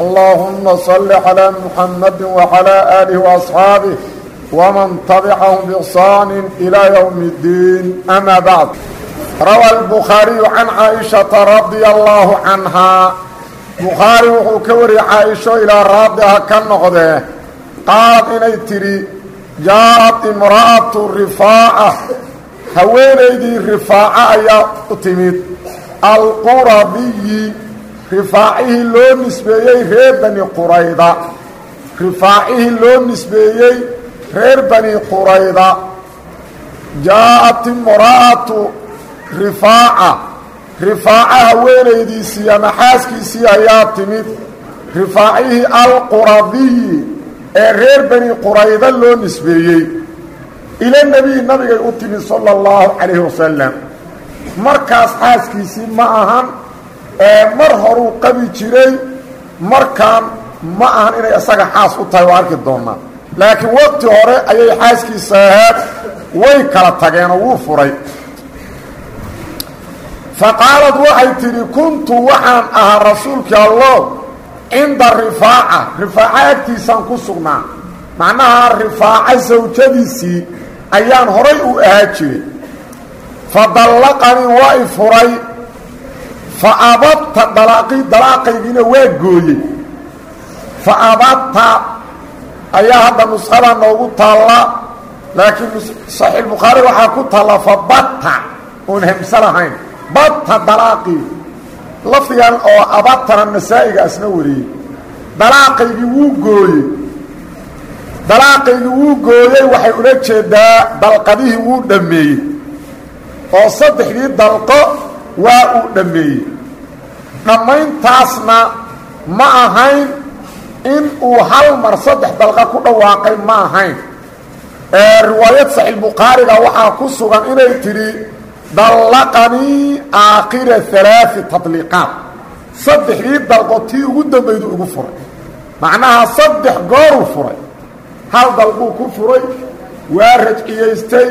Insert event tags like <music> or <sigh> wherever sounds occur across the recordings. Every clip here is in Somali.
allahuma صل على muxamadi wacalaa آله waasxaabih wman tabicahum biixsaani ilaa ywmi اddiin ama bacd rawa albukhaariyu can caaishata radia allaahu canhaa bukhaari wuxuu ka wariyey caaisho ilaa raadi ha ka noqdee qaad inay tidhi jaa-ad imra'atu rifaaca haweenaydii rifaaca ayaa timid. Alqurabiyi rifaacihii loo nisbeeyey reer bani qurayda. Rifaacihii loo nisbeeyey reer bani qurayda. Jaa-at imra'atu rifaaca. Rifaaca haweenaydiisii ama xaaskiisii ayaa timid. Rifaacihii alqurabiyi ee reer bani qurayda loo nisbeeyey. Ila nebiyi nabigay u timid sala allahu calayhi wasalam markaas xaaskiisii ma ahan mar horuu qabi jiray markaan ma ahan inay isaga xaas u tahay waa arki doonaa laakiin waqti hore ayay xaaskiisa ahayd way kala tageenoo wuu furay. Fa qaalad waxay tidhi kuntu waxaan ahaa rasuulkii allow cinda rifaaca. Rifaaca agtiisaan ku sugnaa. Macnaha rifaaca sawjadiisii ayaan horay u ahaa jiray. Fa dallaqanii waa i furay fa abadta dalaaqii dalaaqaygiina waa gooyey. Fa abadta ayaa hadda nuskhada noogu taalla laakiin saxiixbukhaari waxaa ku taalla fa batta oon hamse lahayn batta dalaaqii lafdigan oo abatana nasaa'iga asna wariyey. Dalaaqaygii wuu gooyey. Dalaaqaygii wuu gooyey waxay ula jeedaa dalqadihii wuu dhammeeyey. Oo saddexdii dalqo waa uu dhammeeyey. Dhammayntaasna ma ahayn in uu hal mar saddex dalqa ku dhawaaqay ma ahayn. Riwaayad saxiixbukhaariga waxaa ku sugan inay tidhi dallaqanii aakhira alaai tadliiqaat saddexdii dalqo tii ugu dambaydu ugu furay. Macnaha saddex gooruu furay. Hal dalquu ku furay waa rajciyaystay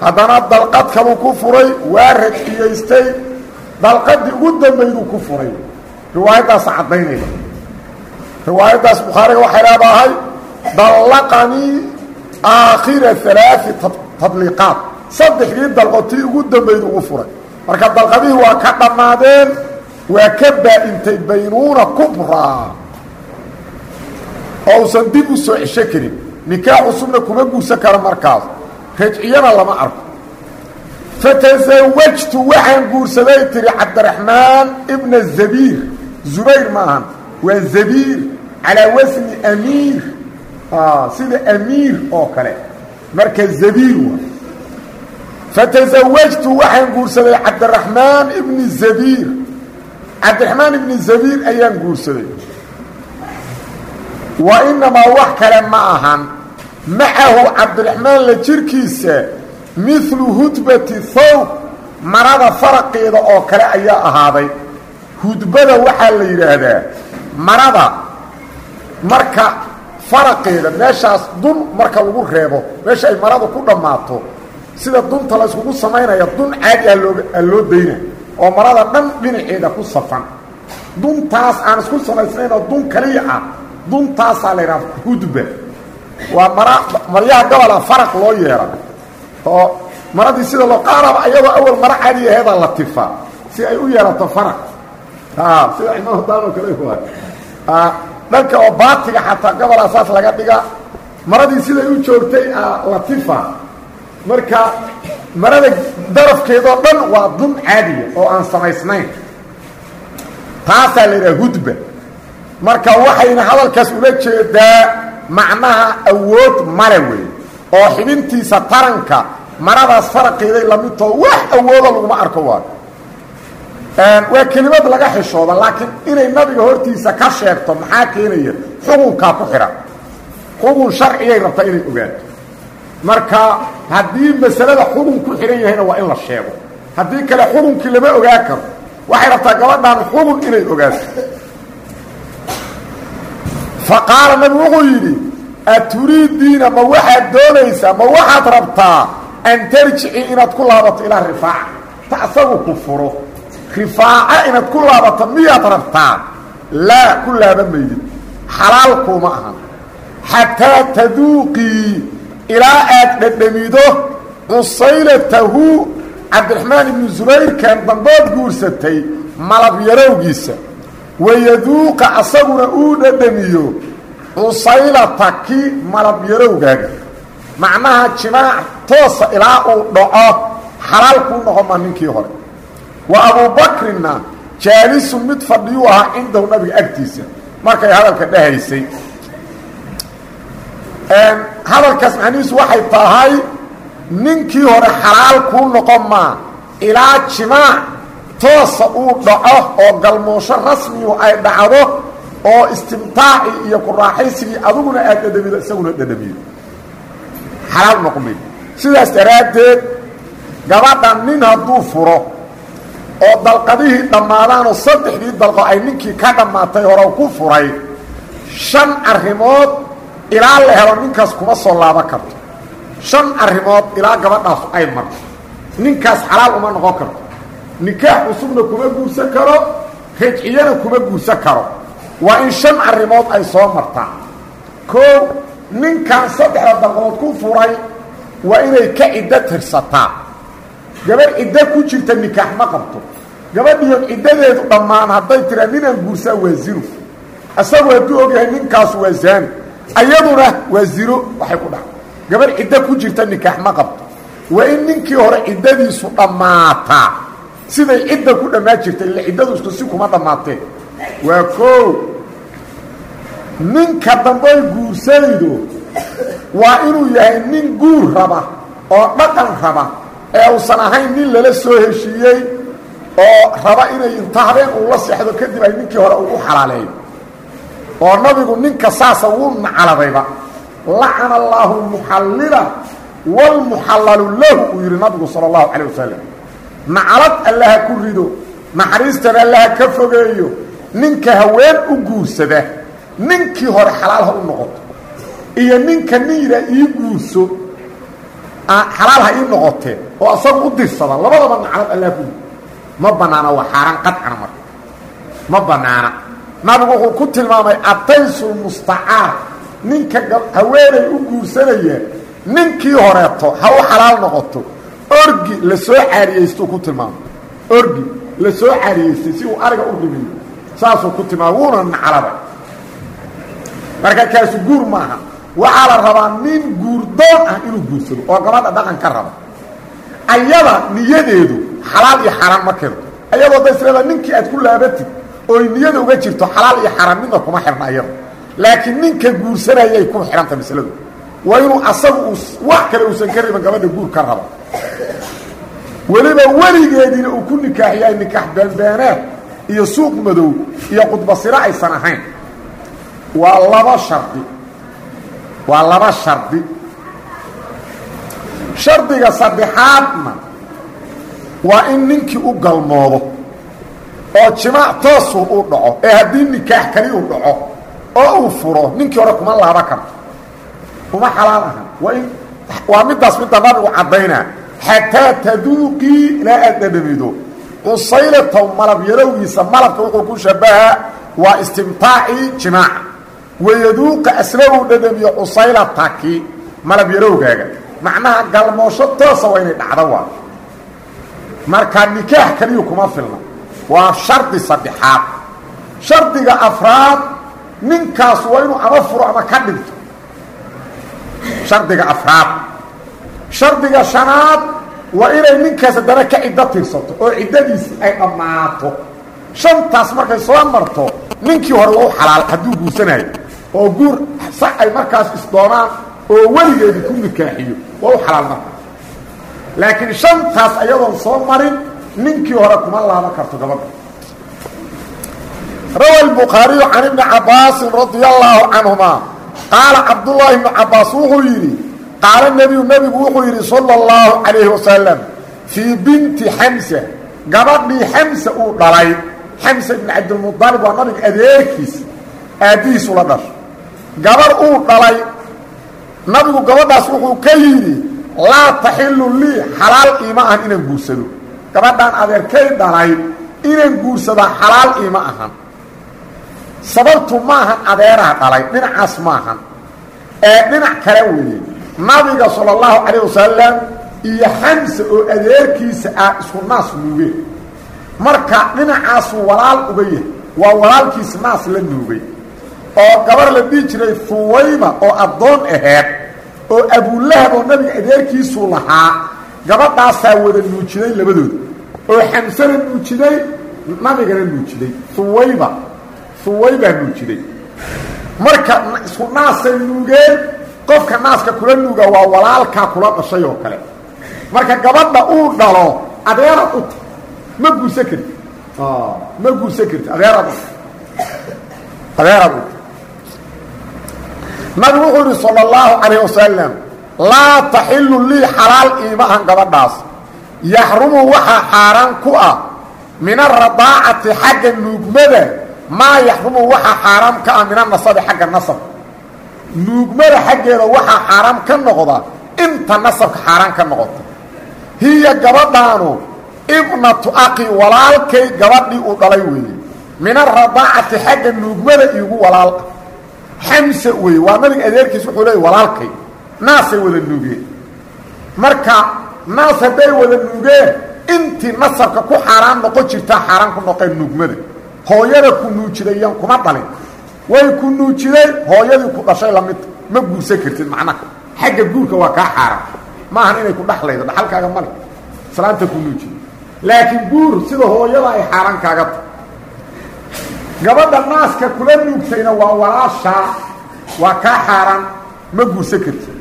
haddana dalqad kaluu ku furay waa rajciyaystay dalqadii ugu dambayduu ku furay. Riwaayaddaas caddaynayda riwaayaddaas bukhaariga waxay leedahay dallaqanii aakhira alaai tadliiqaat saddexdii dalqo tii ugu dambaydu ugu furay. Marka dalqadihii waa ka dhammaadeen waa ka baa-intay baynuuna kubraa oo usan dib u soo cesho karin. Nikaax cusubna kuma guursan karo markaas rajciyana lama arko. Fatasawajtu waxaan guursaday tihi cabdiraxmaan ibna zabiir. Zubayr ma waa zabiir calaa wasni amiir. Sida amiir oo kale. Marka zabiir waa. Fatasawajtu waxaan guursaday cabdiraxmaan ibni zabiir. Cabdiraxmaan ibni zabiir ayaan guursaday. Wa inamaa wax kale ma ahan macahu cabdiraxmaan la jirkiisa milu hudbati thawb marada faraqeeda oo kale ayaa ahaaday. Hudbada waxaa la yidhaahdaa marada marka faraqeeda meeshaas dun marka lagu reebo meesha ay maradu ku dhammaato sida dunta la yskugu samaynaya dun caadi ah loo dayna oo marada dhan dhinaceeda ku safan. Duntaas aan isku samaysnayn oo dun kaliya ah duntaasaa la yidhaha hudba waa mara maryaha gabola faraq loo yeera oo maradii sida loo qaaraba iyadoo awal maro caadi aheeda la tifaa si ay u yeelato faraq. Sida imaamdaanoo kale waa dhanka oo baatiga xataa gabolaa saas laga dhiga maradii siday u joogtay la tifa. Marka marada darafkeedoo dhan waa dun caadiya oo aan samaysnayn. Taasaa la yidhaha hudba. Marka waxayna hadalkaas ula jeedaa macnaha awood male wey oo xibintiisa taranka maradaas faraqeeday lamidtoo wax awooda laguma arko waa waa kelimad laga xishooda laakiin inay nabiga hortiisa ka sheegto maxaa keenaya? Xukunkaa ku xidhan xugun sharciyay rabtaa inay ogaato. Marka haddii masalada xugun ku xidhan yahayna waa in la sheego. Haddii kale xugunkii lama ogaa karo. Waxay rabtaa gabadhan xugun inay ogaato fa qaala nabigu wuxuu yidhi aturiidiina ma waxaad doonaysaa ma waxaad rabtaa an tarjici inaad ku laabato ilaa rifaaca? Ta asagu ku furo. Rifaaca inaad ku laabato miyaad rabtaa? Laa ku laaba maydid xalaal kuuma ahan. Xataa taduuqii ilaa aad dhadhamido cusaylatahu cabdiraxmaan ibnu subayrkan dambood guursatay malab yarowgiisa wayaduuqa asaguna uu dhadhamiyo cusaylata ki malab yarowgaaga. Macnaha jimaac toosa ilaa uu dhaco xalaal kuu noqon maa ninkii hore. Wa abubakrinna jaalisun mid fadhiyuu ahaa cindahu nabiga agtiisa. Markay hadalka dhahaysay. Hadalkaas macnihiisu waxay tahay ninkii hore xalaal kuu noqon maa ilaa jimaac toosa uu dhaco oo galmoosho rasmiyu ay dhacdo oo istimtaaci iyo kuraaxaysigii adiguna aad dhadhamido isaguna dhadhamiyo xalaal noqmay sidaas daraaddeed gabadhan nin hadduu furo oo dalqadihii dhammaadaanoo saddexdii dalqo ay ninkii ka dhammaatay hore ku furay shan arrimood ilaa la helo ninkaas kuma soo laabo karto. Shan arrimood ilaa gabadhaas ay marto. Ninkaas xalaal uma noqon karto nikaax cusubna kuma guursan karo rajciyana kuma guursan karo. Waa in shan arrimood ay soo martaa koo ninkan saddexda dalqood ku furay waa inay ka ciddo tirsataa gabadh ciddo ku jirta nikaax ma qabto. Gabadhiyo ciddadeedu dhammaan hadday tiraa ninaan guursaa waa zino isagu hadduu ogyahay ninkaas waa zaani. Ayaduna waa zino waxay ku dhaca gabadh ciddo ku jirta nikaax ma qabto. Waa in ninkii hore ciddadiisu dhammaataa siday cidda ku dhammaan jirtay illa ciddadu isku si kuma dhammaatee. Waa koo ninka dambeay guursanaydo waa inuu yahay nin guur raba oo dhaqan raba ee uusan ahayn nin lala soo heshiiyey oo raba inay inta habeen uu la seexdo kadib ay ninkii hore uu u xalaaleeyo oo nabigu ninka saasa wuu nacalabayba lacana allaahu almuxallila waalmuxallalu lahu uu yidhi nabigu sala allahu calayh wasalam nacalad allaha ku rido naxariistana allaha ka fogeeyo ninka haween u guursada ninkii hore xalaal ha u noqoto iyo ninka nin yidhaa ii guurso xalaal ha ii noqotee oo asagu u dirsada labadaba naclad allaha ku rido. Ma bannaana waa xaaraan qadcana marka. Ma bannaana nabigu wuxuu ku tilmaamay ataysulmustacaar ninka haweenay u guursanaya ninkii horeeto ha u xalaal noqoto orgi la soo caariyeystuu ku tilmaamay orgi la soo caariyeystay si uu ariga u ribiyo saasuu ku tilmaamay wuuna naclaba. Marka kaasu guur maaha waxaa la rabaa nin guurdoon ah inuu guursado oo gabadha dhaqan ka raba. Ayada niyadeedu xalaal iyo xaaraan ma keento. Ayadoo da isleeda ninkii aad ku laabatid ooy niyada uga jirto xalaal iyo xaaraan midna kuma xirna ayada. Laakiin ninka guursanayay ku xihanta masladu waa inuu asagu wax kale uusan ka riban gabadha guur ka raba weliba weligeediina uu ku nikaaxiyahay nikaax beenbeeneed iyo suuq madow iyo qudbasiro aysan ahayn. Waa laba shardi. Waa laba shardi. Shardiga saddexaadna waa in ninkii u galmoodo oo jimaac toosu u dhaco ee haddii nikaax kali u dhaco oo uu furo ninkii hore kuma laaba karto kuma xalaal aha waa in waa midaas midda nabigu caddaynaa xataa taduuqii ilaa aad dhadhamido cusaylatow malab yarowgiisa malabka wuxuu ku shabahaa waa istimtaacii jimaaca wayaduuqa asna uu dhadhamiyo cusaylataki malab yarowgaaga. Macnaha galmoosho toosa waa inay dhacdo waa. Marka nikaax kaliyu kuma filna. Waa shardi saddexaad. Shardiga afraad ninkaas waa inuu ama furo ama ka dhinto shardiga afraad shardiga shanaad waa inay ninkaas haddana ka ciddo tirsato oo ciddadiisi ay dhammaato. Shantaas markay soo marto ninkii hore waa u xalaal hadduu guursanayo oo guur sax ay markaas isdoonaan oo weligeedi ku nikaaxiyo waa u xalaal markaas laakiin shantaas ayadoon soo marin ninkii hore kuma laaban karto gabadha rawa albukhaariyu can ibni cabbaasin radia allaahu canhumaa qaala cabdullaahi ibnu cabbaas wuxuu yidhi qaala nebiyu nebigu wuxuu yidhi sala اllahu calayhi wasalam fii binti xamsa. Gabadhii xamsa uu dhalay xamsa ibn cabdilmudalib waa nabiga adeerkiis aabbihiisu la dhashay. Gabarh uu dhalay nabigu gabadhaas wuxuu ka yidhi laa taxilu lii xalaal iima ahan inaan guursado. Gabadhaan adeerkay dhalay inaan guursadaa xalaal iima ahan. Sababtu kale weeye nabiga sala allahu calayh wasalam iyo xamsa oo adeerkiisa ah isku naas nuugeen marka dhinacaasuu walaal uga yahay waa walaalkiis naas la nuugay. Oo gabar la dhihi jiray fuwayba oo addoon aheed oo abulahab oo nabiga adeerkiisuu lahaa gabadhaasaa wada nuujiday labadooda oo xamsana nuujiday nabigana nuujiday. Fuwayba fuwaybaa nuujiday. Marka isku naasay nuugeen qofka naaska kula nuuga waa walaalkaa kula dhashay oo kale. Marka gabadha uu dhalo adeeraad u ta ma guursan karti ma guursan karti adeeraad ut adeeraad u ta wuxuu yidhi salى اllahu calayh wasalam laa taxilu lii xalaal iima ahan gabadhaas. Yaxrumu waxaa xaaraan ku ah min aradaacati xagga nuugmada maa yaxrumu waxaa xaaraam ka ah min anasabi xagga nasab nuugmada xaggeeda waxaa xaaraam ka noqda inta nasabka xaaraan ka noqota hiya gabadhaanu ibnatu aqi walaalkay gabadhii uu dhalay weeye. Min aradaacati xagga nuugmada iigu walaal ah xamse weeye waa nabiga adeerkiis wuxuu leeyay walaalkay. Naasay wada nuugeen. Marka naas hadday wada nuugeen intii nasabka ku xaaraan noqon jirtaa xaaraan ku noqeen nuugmada. Hooyada ku nuujidayaan kuma dhalin way ku nuujiday hooyadii ku dhashay la mid ma guursan kartid macnaha. Xagga guurka waa kaa xaaraan maahan inay ku dhaxlaydo dhaxalkaaga male islaanta ku nuujida laakiin guur sida hooyada ay xaaraan kaaga tahay gabadha naaska kula nuugtayna waa walaashaa waa kaa xaaraan ma guursan kartid.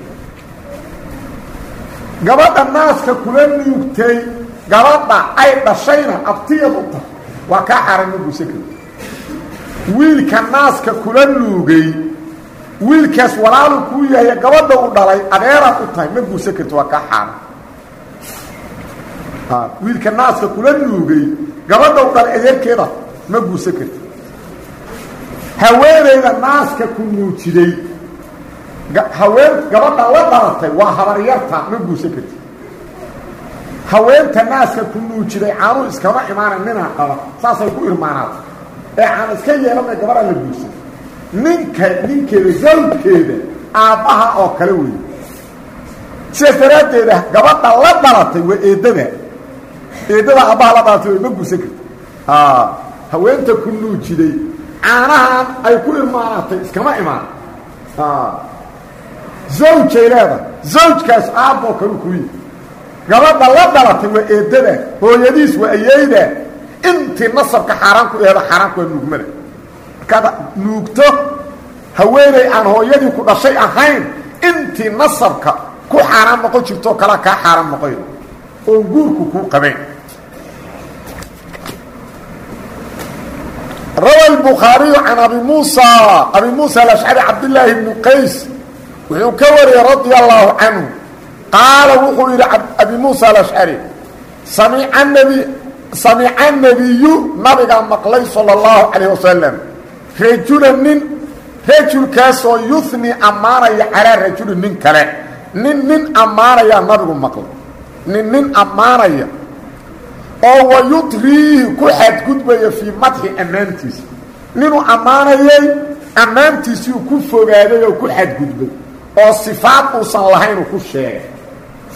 Gabadha naaska kula nuugtay gabadha ay dhashayna abtiyad u tahay waa kaa xaaraan ma guursan kartid wiilka naaska kula nuugay wiilkaas walaalu kuu yahay gabadha u dhalay adeeraad u tahay ma guursan kartid waa kaa xaaraan wiilka naaska kula nuugay gabadha u dhalay adeerkeeda ma guursan kartid haweenayda naaska ku nuujiday haween gabadha la dhalatay waa habaryarta ma guursan kartid haweenta naaska ku nuujiday caanuu iskama imaana ninaa qaba saasay ku irmaanaata ee caan iska yeelanay gabadha la guursan. Ninka ninkeeda zawjkeeda aabbaha oo kale weeye sidaas daraaddeeda gabadha la dhalatay waa eeddada. Eeddada aabbaha la dhalatay way ma guursan kartid. Haweenta ku nuujiday caanahan ay ku irmaanaatay iskama imaan. Zawjay leedahay. Zawjkaas aabboo kalu kuyi gabadha la dhalatay waa eeddada. Hooyadiis waa ayeyda intii nasabka xaaraan ku eeda xaaraanku waa nuugmada markaad nuugto haweeney aan hooyadii ku dhashay ahayn intii nasabka ku xaaraan noqon jirtoo kalea kaa xaaraan noqoy oon guurku kuu qabayn. Rawa الbukhaariyu can abi muusa abi muusa alashcari cabdillaahi bni qays wuxuu ka wariyey radia allahu canhu. Qaala wuxuu yidhi abi muusa alashcari samica samica nebiyu nabigaa maqlay salى اllahu calayh wasalam rajula nin rajulkaasoo yuhni ammaanaya calaa rajulin nin kale. Nin nin ammaanayaa nabigu maqlay. Nin nin ammaanaya. Oo wayudriihi ku xadgudbaya fii madxi ammaantiisa. Ninuu ammaanayay ammaantiisiiu ku fogaaday oo ku xadgudbay. Oo sifaad uusan lahayn uu ku sheegay.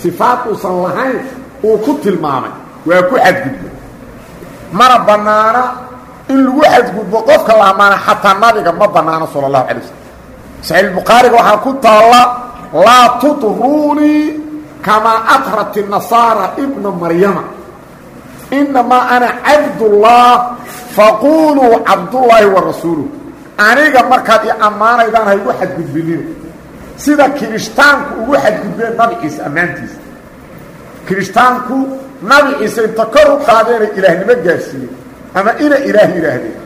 Sifaad uusan lahayn uu ku tilmaamay. Waa ku xadgudbay mana bannaana in lagu xadgudbo qofka la ammaana xataa nabiga ma bannaano sala allahu calay waslm saxiixbukhaariga waxaa ku taalla laa tudruunii kamaa adrat nasaara ibna maryama. Inamaa ana cabdullah faquuluu cabdullaahi wa rasuuluh aniga markaad i ammaanaydaan ha igu xadgudbinina sida kirishtaanku ugu xadgudbeen nabi ciise ammaantiisa. Kirishtaanku nabi ciise inta kor u qaadeenay ilaahnimo gaarsiiyey ama ina ilaah yidhaahdeen.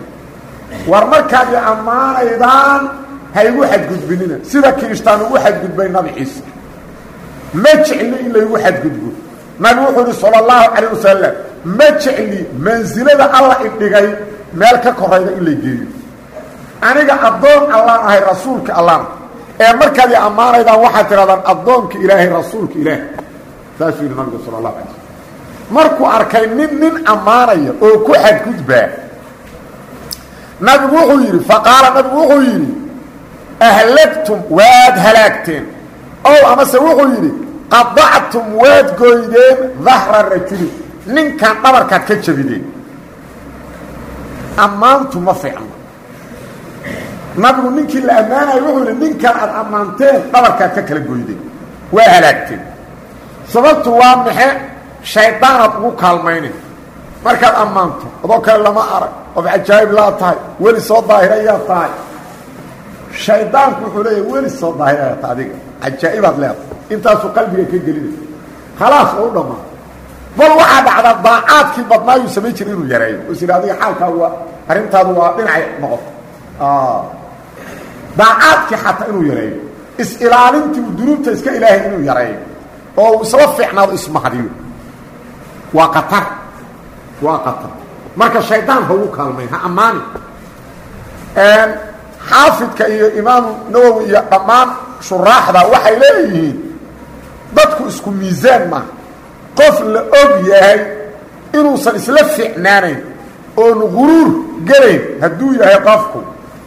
War markaad ammaanaydaan ha igu xadgudbinina. Sida kiishtaan ugu xadgudbay nabi ciise. Ma jecli in laygu xadgudbo. Nabigu wuxuu ihi sala allahu calayh wasalam ma jecli mansilada alla idhigay meel ka korayda in lay geeyo. Aniga addoon allaan ahay rasuulka allaana ee markaad i ammaanaydaan waxaad tidhahdaan addoonka ilaahay rasuulka ilaahay saasuu yidhi nabigu sala allahu alay markuu arkay nin nin ammaanaya oo ku xadgudbaa nabigu wuxuu yidhi faqaala nabigu wuxuu yidhi ahlagtum waad halaagteen? Ow amase wuxuu yidhi qadactum waad goydeen dahra rajuli ninkan dhabarkaad ka jabideen. Ammaantu ma fiicno. Nabigu ninkii la ammaanayo wuxuu yidhi ninkan aad ammaanteen dhabarkaad ka kala goydeen waa halaagteen. Sababtu waa maxe shaydaanaad ugu kaalmaynin. Markaad ammaanto adoo kale lama arag qof cajaa'ib laa tahay weli soo daahirayaa tahay. Shaydaanku wuxuu leeyahay weli soo daahiraya ta adiga. Cajaa'ibaad leedahay. Intaasuu qalbiga ka gelinaya khalaas oo u dhammaa bal waxaa dhacdaa daacaadkii badnaayuu samayn jira inuu yareeyo. Is yidhi adiga xaalkaagu waa arrintaadu waa dhinacay noqoto daacaadkii xataa inuu yareeyo. Is-ilaalintii uu dunuubta iska ilaahay inuu yareeyo. Oo uu isla fiicnaado ismahdiyo waa qatar. Waa qatar. Marka shaydaan ha ugu kaalmayn ha ammaani. Xaafidka iyo imaamu nawowi iyo dhammaan shuraaxda waxay leeyihiin dadku isku miisaan maaha qof la og yahay inuusan isla fiicnaanayn oon guruur gelayn hadduu yahay qofku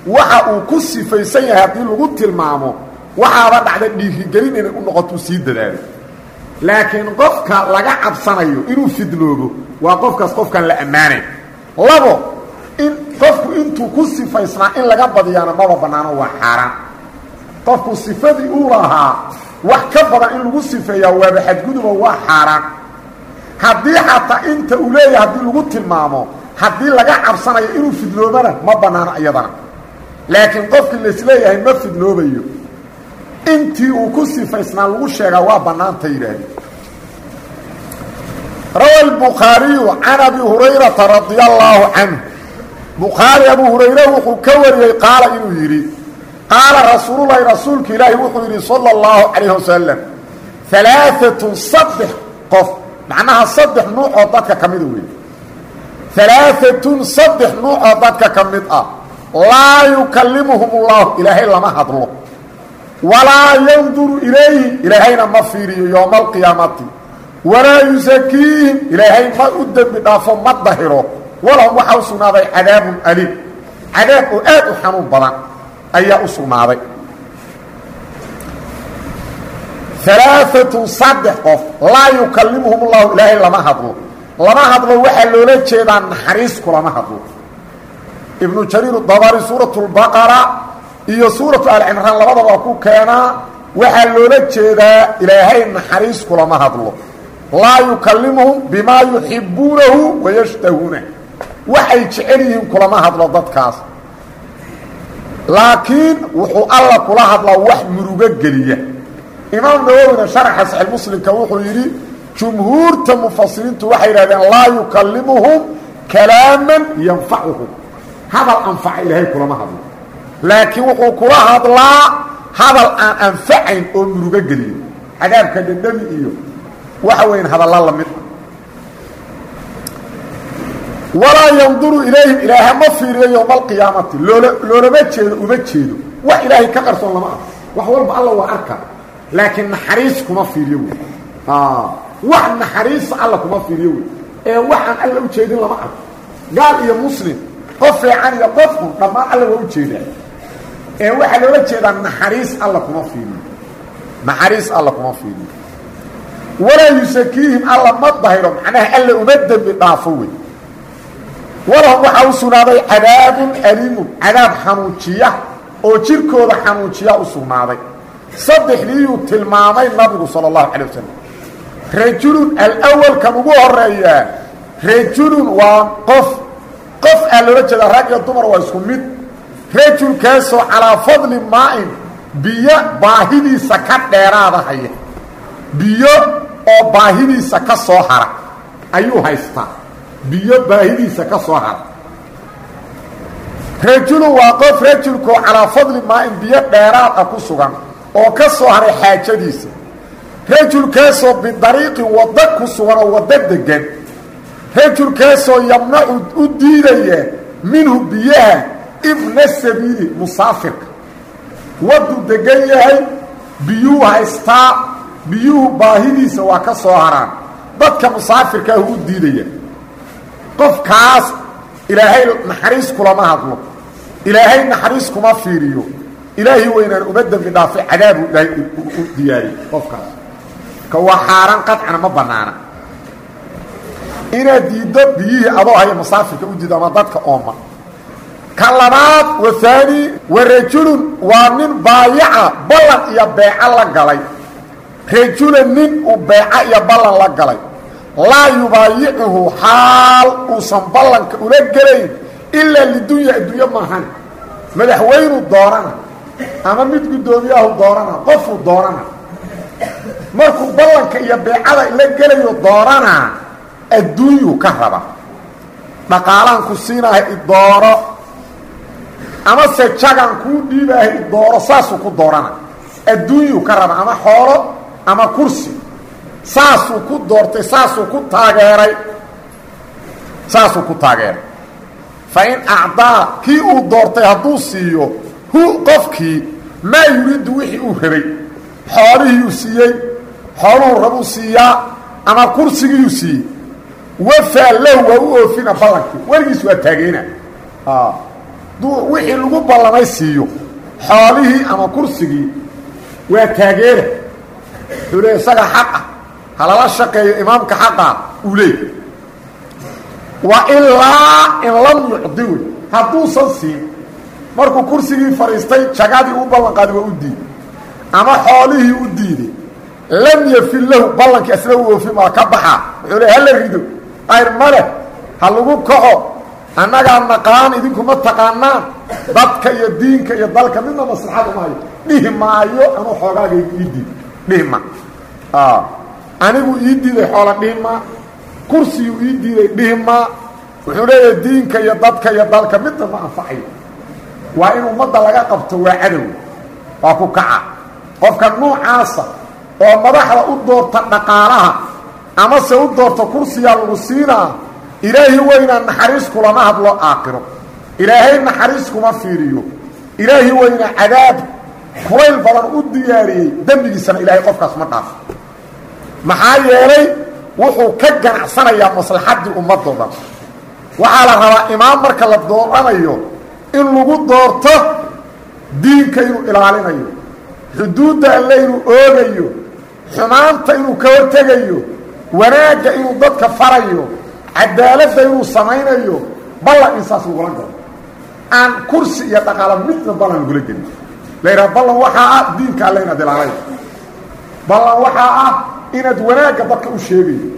waxa uu ku sifaysan yahay haddii lagu tilmaamo waxaaba dhacda dhiirigelin inay u noqotou sii dadaalo laakiin qofka laga cabsanayo inuu fidnoobo waa qofkaas qofkaan la ammaanayn labo in qofku intuu ku sifaysnaa in laga badiyaana maba bannaano waa xaaraan. Qofku sifadii uu lahaa wax ka badan in lagu sifeeyaa waaba xadguduba waa xaaraan. Haddii xataa inta uu leeyahay haddii lagu tilmaamo haddii laga cabsanayo inuu fidnoobana ma bannaano iyadana. Laakiin qofkii laisleeyahay ma fidnoobayo intii uu ku sifaysnaa lagu sheegaa waa banaanta yidhaahde rawa lbukhaariyu can abi hurayrata radia allaahu canhu. Bukhaari abu hurayre wuxuu ka wariyey qaala inuu yidhi qaala rasuululahi rasuulka ilaahi wuxuu yidhi sala allahu calayh wasalam alaaatun saddex qof macnaha saddex nuuc oo dadka ka mida ah wey alaaatun saddex nuuc oo dadka ka mid ah. Laa yukallimuhum ullahu ilaahay lama hadlo walaa yanduru ilayhi ilaahayna ma fiiriyo yowma alqiyaamati walaa yusakiihim ilaahay ma u dembi dhaafo ma dahiro. Walahum waxaa u sugnaaday cadaabun aliim. Cadaab oo aad u xanuun badan ayaa u sugnaaday. Alaaatun saddex qof laa yukalimuhum ullahu ilaahay lama hadlo. Lama hadlo waxaa loola jeedaa naxariis kulama hadlo. Ibnu jariir dabari suurat lbaqara iyo suuratu alcimraan labadaba ku keenaa waxaa loola jeedaa ilaahay naxariis kulama hadlo. Laa yukalimuhum bimaa yuxibuunahu wayashtahuuna waxay jecel yihiin kulama hadlo dadkaas. Laakiin wuxuu alla kula hadlaa wax murugo geliya. Imaam nawowina sharaxa saxiix muslimka wuxuu yidhi jumhuurta mufasiriintu waxay yidhahdeen laa yukalimuhum kalaaman yanfacuhum hadal anfaca ilaahay kulama hadlo laakiin wuxuu kula hadlaa hadal aan anfacayn oo murugo geliyo cadaabka dhandhami iyo waxa weyn hadalla la mid. Walaa yanduru ilayhim ilaaha ma fiiriyo yowma alqiyaamati loola loolama jeedo uma jeedo. Wax ilaahay ka qarsoon lama arko wax walba alla waa arka. Laakiin naxariis kuma fiiriyo wey. Wax naxariisa alla kuma fiiriyo wey. Ee waxaan alla u jeedin lama arko. Gaal iyo muslim qof fiican iyo qofku dhammaan alla waa u jeedaa ee waxaa loola jeedaa naxariis alla kuma fiiriyo naxariis alla kuma fiiriyo walaa yusakiihim alla ma dahiro macnaha alla uma dembi dhaafo wey. Walahum waxaa u sugnaaday cadaabun aliimun oo jirkooda xanuujiya u sugnaaday. Saddexdiiyuu tilmaamay nabigu sala allahu calay wasalam rajulun alawalkan ugu horeeyaa rajulun waa qof. Qof aa loola jeedaa rag iyo dumar rajulkaasoo calaa fadli maa-in biyo baahidiisa ka dheeraada haya biyo oo baahidiisa ka soo hara. Ayuu haystaa. Biyo baahidiisa ka soo hara. Rajulun waa qof rajulkoo calaa fadli maa-in biyo dheeraad ah ku sugan oo ka soo haray xaajadiisa. Rajulkaasoo bidariiqin waddo ku sugan oo waddo degan rajulkaasoo yamnacu u diidaya minhu biyaha ibna sabiili musaafirka wadduu degan yahay biyuu haystaa biyuhu baahidiisa waa ka soo haraan. Dadka musaafirkaahu u diidaya. Qofkaas ilaahay naxariis kulama hadlo. Ilaahay naxariis kuma fiiriyo. Ilaahay weynaan uma dembi dhaafay cadaabu ilaahay u diyaariyey qofkaas. Ka waa xaaraan qadcana ma bannaana. Inaad diiddo biyihii adoo haya musaafirka u diido ama dadka ooma ka labaad wahaani wa rajulun waa nin baayaca ballan iyo beeco la galay. Rajulan nin uu beeco iyo ballan la galay. Laa yubaayicuhu xaal uusan ballanka ula gelayn ilaa lidunya adduunyo maahan. Madaxweynuu doorana ama mid guddoomiyahu doorana qofuu doorana. Markuu ballanka iyo beecada la gelayo dooranaa adduunyuu ka raba. Dhaqaalaan ku siinaha idooro amase jagan kuu dhiibaaha idooro saasuu ku doorana. Adduunyuu ka raba ama xoolo ama kursi. Saasuu ku doortay saasuu ku taageeray. Saasuu ku taageeray. Fa in kii uu doortay hadduu siiyo hu qofkii maa yuriidu wixii uu rabay. Xoolihiiuu siiyey xooluhu rabuu siiyaa ama kursigiiuu siiyey. Wafaa lahu waa u oofina ballankii weligiis waa taageena duu wixii lagu ballamay siiyo xoolihii ama kursigii waa taageena wuxuu isaga xaq ah. Halala shaqeeyo imaamka xaqa uu leey wa ilaa in lam yucdi hadduusan siin markuu kursigii fadhiistay jagadii u ballanqaaday waa u diiday. Ama xoolihii u diiday. Lam yafil lahu ballankii asla u oofin waa ka baxaa. Wuxuu le hala rido. Ayr male ha lagu kaco annagaa naqaan idinkuma taqaanaan. Dadka iyo diinka iyo dalka midna maslaxad umaayo dhihi maayo anuu xoogaaga ii diid dhihi ma. Anigu ii diiday xoola dhihi ma. Kursiguu ii diiday dhihi ma. Wuxuu leeyahay diinka iyo dadka iyo dalka midna ma anfacayo waa in ummadda laga qabto waa cadow. Waa ku kaca. Qofka nuucaasa oo madaxda u doorta dhaqaalaha amase u doorta kursiyaa lagu siinaa ilaahi weynaa naxariis kulama hadlo aakiro ilaahay naxariis kuma fiiriyo. Ilaahi weynaa cadaab kulayl badan u diyaariyey dembigiisana ilaahay qofkaas ma dhaafo maxaa yeelay wuxuu ka ganacsanayaa maslaxaddii ummadoo dhan waxaa la rabaa imaam marka la dooranayo in lagu doorto diinka inuu ilaalinayo xuduudda alle inuu oogayo xumaanta inuu ka hortegayo wanaagga inuu dadka farayo cadaaladda inuu samaynayo ballan in saas lagula galo aan kursi iyo dhaqaalo midna ballan lagula gelin. La yidhaha ballan waxaa ah diinka alle inaad ilaalaydo ballan waxaa ah inaad wanaagga dadka u sheegayo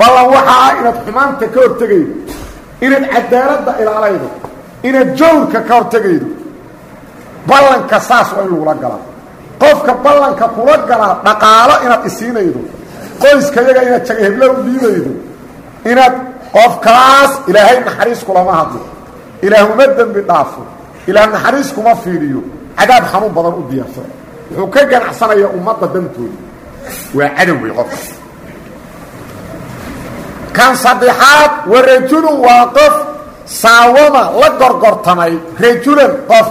ballan waxaa ah inaad xumaanta ka hortegaydo inaad cadaaladda ilaalaydo. Inaad jawrka ka hortegaydo ballanka saas waa in lagula galaa qofka ballanka kula galaa dhaqaalo inaad isiinaydo. Qoyskayaga inaad jaga hebla u dhiibaydo. Inaad qofkaas ilaahay naxariis kulama hadlo. Ilaah uma dembi dhaafo. Ilaah naxariis kuma fiiriyo. Cadaab xanuun badan u diyaarsado wuxuu ka ganacsanayaa ummadda dantooda. Waa cadowgay qofka kan saddexaad wa rajulun waa qof saawama la gorgortamay rajulan qof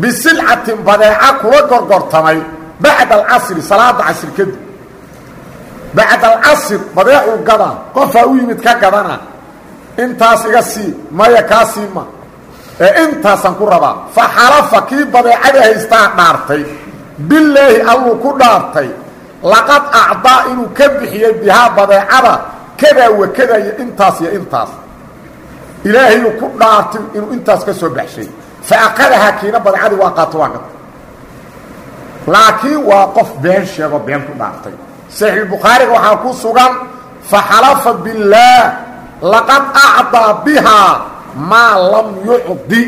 bisilcatin badeeca kula gorgortamay bacda alcasri salaada casri kadib bacda alcasr badeecuu gadaa qofaa u yimid ka gadana intaas iga sii maya kaa sii ma ee intaasaan ku rabaa fa xalafa kii badeecada haystaa dhaartay bilaahi alluu ku dhaartay laqad acdaa inuu ka bixiyey bihaa badeecada kadaa wakada iyo intaas iyo intaas ilaahayuu ku dhaartay inuu intaas ka soo baxshay fa aqadahaa kiina badeecadii waa qaato waa gata laakiin waa qof been sheego been ku dhaartay saxiixulbukhaariga waxaa ku sugan faxalafa billaah laqad acdaa bihaa maa lam yucdi.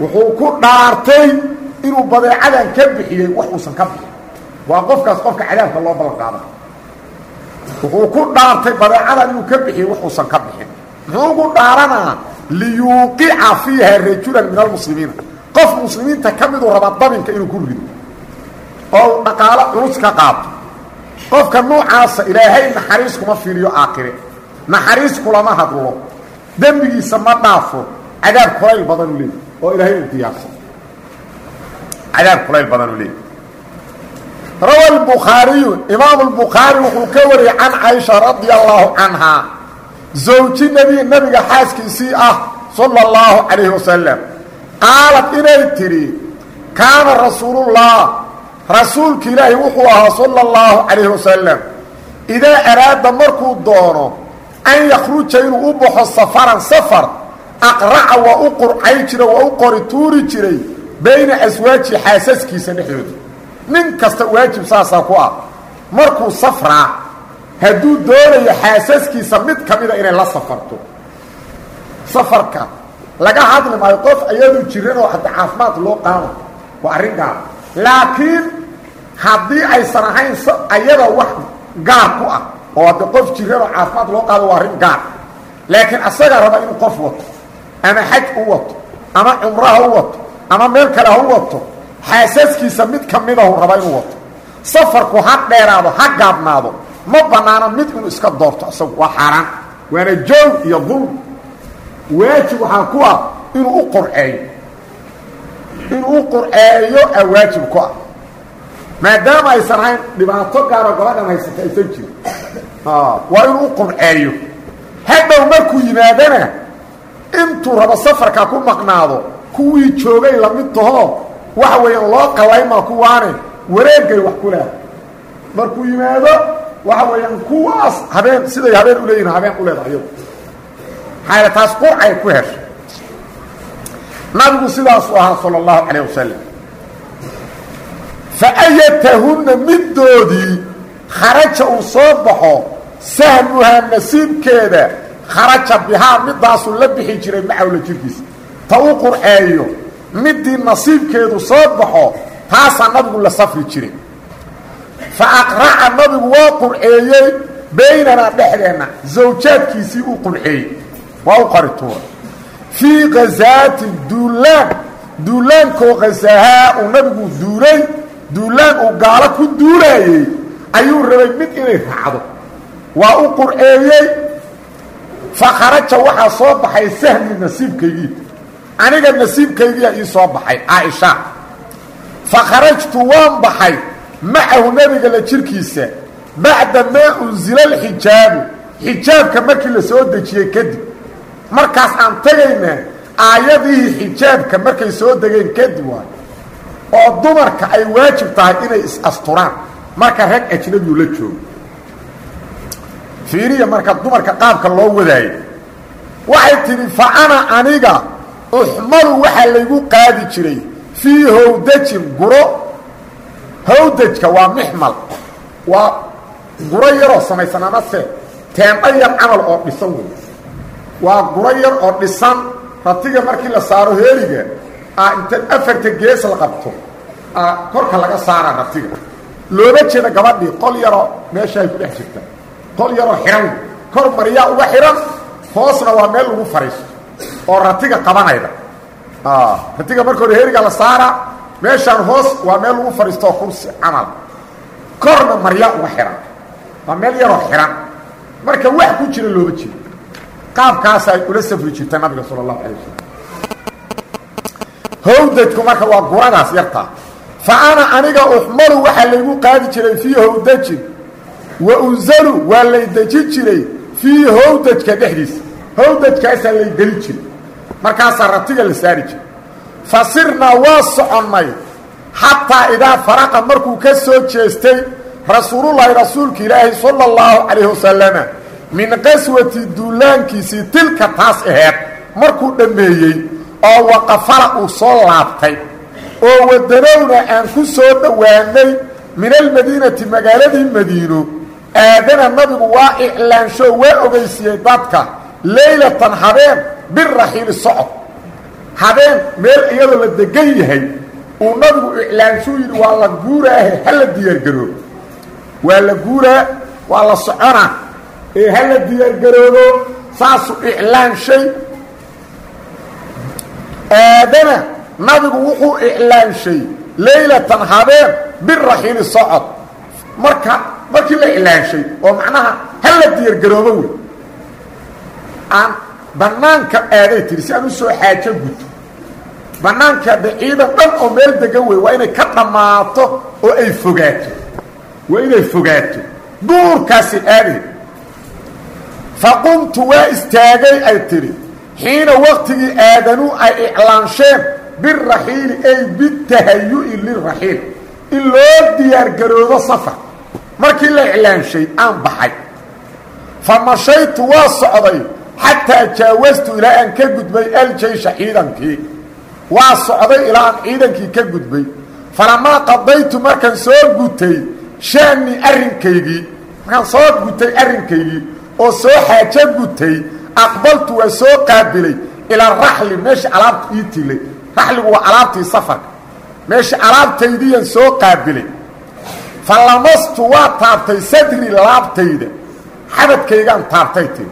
Wuxuu ku dhaartay inuu badeecadan ka bixiyey wax uusan ka bixin. Waa qofkaas qofka cadaabka loo ballan qaada wuxuu ku dhaartay badeecadan inuu ka bixiyey wax uusan ka bixin. Muxuu ugu dhaaranaa liyuuqica fiiha rajulan min almuslimiina qof muslimiinta ka miduu rabaa dabinka inuu ku rido. Oo dhaqaalo culus ka qaato qofka nuucaasa ilaahay naxariis kuma fiiliyo aakhire. Naxariis kulama hadlo. Dembigiisa ma dhaafo. Cadaab kulayl badanu leey oo ilaahay uu diyaarsan. Cadaab kulayl badanu leey rawa albukhaariyu imaamu albukhaari wuxuu ka wariyey can caaisha radia allaahu canhaa zawji nebi nebiga xaaskiisii ah sala allahu calayhi wasalam qaalad inay tidhi kaana rasuulullah rasuulka ilaahi wuxuu ahaa sala allahu calayhi wasalam idaa araada markuu doono an yakhruja inuu u baxo safaran safar aqraca waa u qurcay jira waa u qori tuuri jiray bayna aswaaji xaasaskiisa dhexdooda. Nin kasta waajib saasaa ku ah. Markuu safraa hadduu doonayo xaasaskiisa mid ka mida inay la safarto. Safarka laga hadli maayo qof iyadu jiran oo caafimaad loo qaado. Waa arrin laakiin haddii aysan ahayn ayada wax gaar ku ah oo hadda qof jiran oo caafimaad loo qaado waa arrin gaar. Laakiin asagaa raba inuu qof wato ama xaj u wato ama cumro ha u wato ama meel kale ha u wato xaasaskiisa mid ka midahu raba inuu wato. Safarku ha dheeraado ha gaabnaado ma bannaano mid inuu iska doorto isagu waa xaaraan waana joog iyo dulm waajib waxaa ku ah inuu u qurceeyo inuu u qurceeyo a waajib ku ah maadaama aysan ahayn dhibaato gaaroo gabadhan haysata aysan jirin waa inuu u qurceeyo. Hadhow yimaadana intuu rabo safarka ku maqnaado kuwii joogay la mid tahoo waxa weeyaan loo qalaymaa kuwaane wareegay wax ku leehay markuu yimaado waxa weeyaan kuwaas habeen siday habeen u leeyihiin habeen u leedahay. Iyagu maxaa taas ku heshay nabigu sidaasuu ahaa sala allahu calayh fa ayatahunna middoodii kharaja uu soo baxo sahmuhaa nasiibkeeda kharaja bihaa midaasuu la bixi jiray macawla jirkiisa ta u qurceeyo midii nasiibkeedu soo baxo taasaa nabigu la safri jiray fa aqraca nabigu waa qurceeyey baynanaa dhexdeenna zawjaadkiisii uu qurceeyey waa u qari tuura fii khasaatin duulaan duulaankoo khasahaa uu nabigu duulay duulaan uu gaalo ku duulaayey ayuu rabay mid inay raacdo. Waa u qurceeyey. Fa kharaja waxaa soo baxay sahmi nasiibkaygii. Aniga nasiibkaygiyaa ii soo baxay caaisha fa kharajtu waan baxay macahu nebiga la jirkiisa bacda maa unsila alxijaabu. Xijaabka markii la soo dejiyey kadib. Markaas aan tegayna aayadihii xijaabka markay soo degeen kadib waay oo dumarka ay waajib tahay inay is-asturaan. Marka rag ajnabiyu la joogo. Fiiriya marka dumarka qaabka loo wadaayo. Waxay tidhi fa ana aniga uxmalu waxaa laygu qaadi jiray fii howdajin guro. Howdajka waa mixmal. Waa guro yaroo samaysan amase teendha yar camal oo dhisan wey waa guro yar oo dhisan ratiga markii la saaro heeliga a inta afarta gees la qabto. A korka laga saara ratiga loola jeeda gabadhii qol yaroo meesha ay ku dhex jirta. Qol yaroo xihan kor maryaa uga xihan hoosna waa meel lagu fariisto oo ratiga qabanayda. Ratiga marka hore heeriga la saara meeshaan hoos waa meel lagu fadhiistoo kursi camal. Korna maryaa uga xihan waa meel yaroo xihan marka wax ku jira looga jiro qaabkaasa ay ula safri jirta nabiga sala allahu alay wasalam howdajku marka waa guradaas yartaa fa ana aniga uxmalu waxaa laygu qaadi jiray fii howdajin wa unzalu waa lay deji jiray fii howdajka dhexdiisa howdajkaasaa lay geli jiray. Markaasaa ratiga la saari jiray. Fa sirnaa waa soconnay. Xataa idaa faraqa markuu ka soo jeestay rasuulullaahi rasuulka ilaahi sala allahu calayhi wasalama min qaswati duulaankiisii tilka taas aheed markuu dhammeeyey oo waqafala uu soo laabtay oo wadanowna aan ku soo dhowaanay min almadiinati magaaladii madiino aadana nabigu waa iclaansho waa ogeysiiyey dadka leylatan habeen biraxiili socod. Habeen meel iyadoo la degan yahay uu nabigu iclaanshuu yidhi waa la guuraahe ha la diyaargaroobo. Waa la guuraa waa la soconaa ee ha la diyaargaroobo saasuu iclaan shay aadana nabigu wuxuu iclaanshay leylatan habeen biraxiili socod. Marka markii la iclaanshay oo macnaha hala diyaargaroobo wey. Aan bannaanka aaday tiri si aan u soo xaajo guto bannaanka de ciidan dhan oo meel degan wey waa inay ka dhammaato oo ay fogaato. Waa inay fogaato. Duurkaasi aaday. Faqumtu waa istaagay ay tidhi xiina waktigii aadanuu ay iclaansheen biraxiili ay bitahayu'i liraxiil in loo diyaargaroodo safar markii la iclaanshay aan baxay fa mashaytu waa socday xataa jaawastu ilaa aan ka gudbay aljaysha ciidankii waa socday ilaa aan ciidankii ka gudbay falamaa qadaytu markaan soo gutay shaanii arrinkaygii markaan soo gutay arrinkaygii oo soo xaajo gutay aqbaltu waa soo qaabilay ilaa raxli meesha alaabta ii tilay raxligu waa alaabtii safarka meesha alaabtaydiiyan soo qaabilay. Fa lamastu waa taabtay sadri laabtayda. Xabadkaygaan taabtay tiri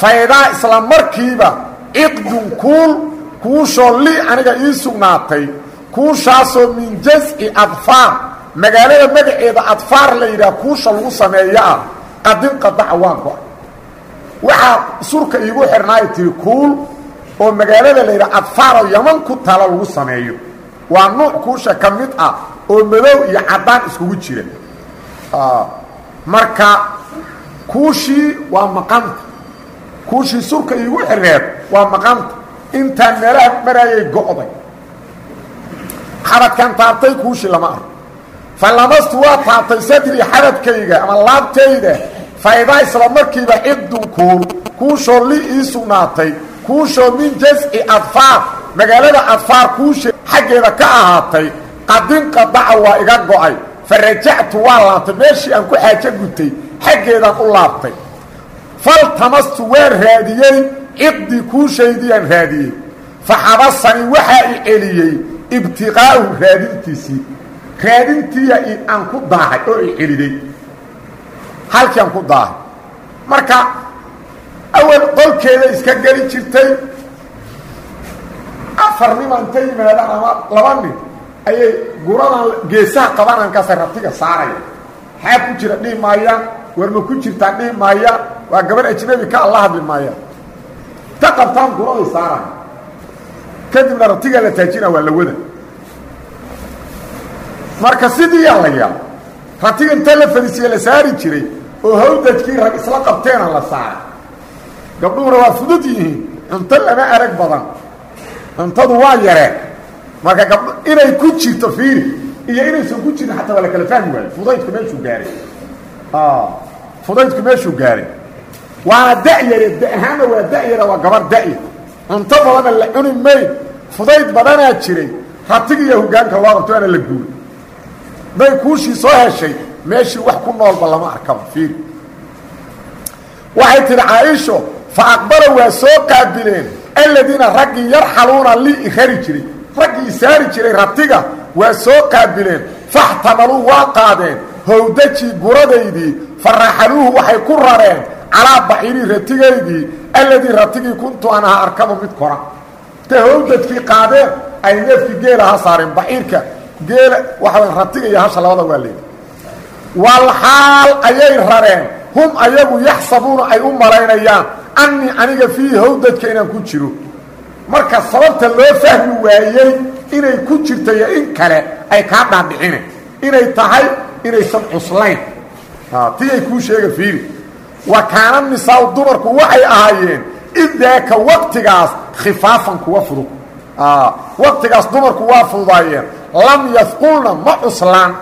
faydaa isla markiiba ciqdun kuul kuushoo lii aniga ii sugnaatay. Kuushaasoo min jasci adfaar. Magaalada magaceeda adfaar la yidhaha kuusha lagu sameeyo ah qadin qadaca waa go-a waxaa surka iigu xidhnaay tiri kuul oo magaalada la yidhaha adfaaroo yaman ku tala lagu sameeyo. Waa nuuc kuusha ka mid ah oo madow iyo caddaan iskugu jira. Marka kuushii waa maqanta kuushii surka iigu xidhneed waa maqanta intaan meelaha maraayay go'day. Xabadkan taabtay kuushii lama arko. Fa lamastu waa taabtay sadrii xabadkayga ama laabtayda faydaa isla markiiba cidun kuul kuushoo li ii sugnaatay kuushoo min jasci adfaar magaalada adfaar kuusha xaggeeda ka ahaatay qadin qadaca waa iga go'ay. Fa rajactu waa laabtay meeshii aan ku xaajo gutay xaggeedaan u laabtay. Faltamastu waan raadiyey ciqdii kuushaydiiyaan raadiyey. Fa xabasanii waxaa i celiyey ibtiqaa'u raadintiisii. Raadintiiya aan ku daahay oo i celiday halkii aan ku daahay marka awal qolkeeda iska geli jirtay afar nima inta yimaadaan ama laba nin ayay guradan geesaha qabanankaasa rabtiga saaraya. Xaab ku jira dhihi maayaan warma ku jirtaa dhihi maayaan waa gabar ajnabi ka alla hadli maayaan ta qabtaan guraday saaraya kadibna rabtigaa la taajina waa la wada. Marka sidiiyaa la yaab ratiga inta la fadisiye la saari jiray oo hawdajkii rag isla qabteena la saaray. Gabdhuhuna waa fudud yihiin cunto lama arag badan. Cuntadu waa yareen marka gabdho inay ku jirto fiiri iyo inaysan ku jirin xataa waa la kala fahmi waayo. Fudaydku meeshuu gaaray. Fudaydku meeshuu gaaray. Waana da'yare da ahaanna waa da'yara waa gabar da'yar cunto badana la cuni mayn. Fudayd badanaa jiray. Ratigiiyo hogaanka loo qabto waana la guuray day kuushii soo heshay meeshii wax ku noolba lama arkaba fiiri. Waxay tidhi caaisho fa aqbala waa soo qaabileen aladiina raggii yarxaluuna lii rari jiray raggii isaari jiray ratiga waa soo qaabileen faxtamaluu waa qaadeen howdajii guradaydii fa raxaluuhu waxay ku rareen calaa baxirii ratigaydii alladii ratigii kuntu an aha arkabu mid kora. Intay howdajkii qaadeen ay neefkii geela ha saareen baxiirka geela waxaa ratiga iyo hasha labada waa leeda walxaal ayay rareen. Hum ayagu yaxsabuuna ay u malaynayaan annii aniga fiihi howdadka inaan ku jiro. Marka sababta loo fahmi waayey inay ku jirto iyo in kale ay kaa dhaadhicine. Inay tahay inaysan cuslayn. Ti ay kuu sheega fiiri. Wa kaana nisaau dumarku waxay ahaayeen idaaka waqtigaas khifaafan kuwa fudud. Waqtigaas dumarku waa fududaayeen. Lam yafqulna ma cuslaan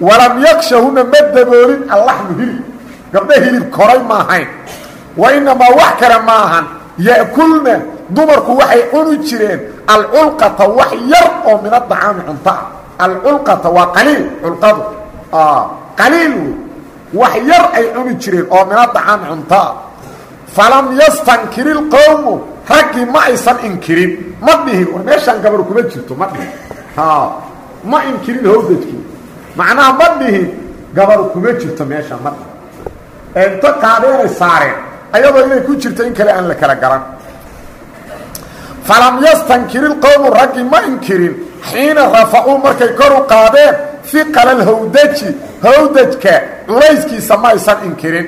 walam yakshahuna ma daboolin allaxmu hilib gabdha hilib koray ma ahayn. Wa inamaa wax kale ma ahan. Ya'kulna dumarku waxay cuni jireen alculqata wax yar oo min adacaami cunto ah. Alculqata waa qaliil culqadu qaliil wey. Wax yar ay cuni jireen oo min adacaami cunto ah. Falam yastankiri lqowmu raggii ma aysan inkirin. Ma dhihin war meeshaan gabar kuma jirto ma dhihin. Ma inkirin howdadkii macnaha ma dhihin gabar kuma jirto meeshaan ma dhihin inta qaadeenay saareen ayadoo inay ku jirto in kale aan la kala garan. Falam yastankir ilqowmu raggi ma inkirin xiina rafacuu markay kor u qaadeen hiqala alhawdaji hawdajka culayskiisa ma inkirin.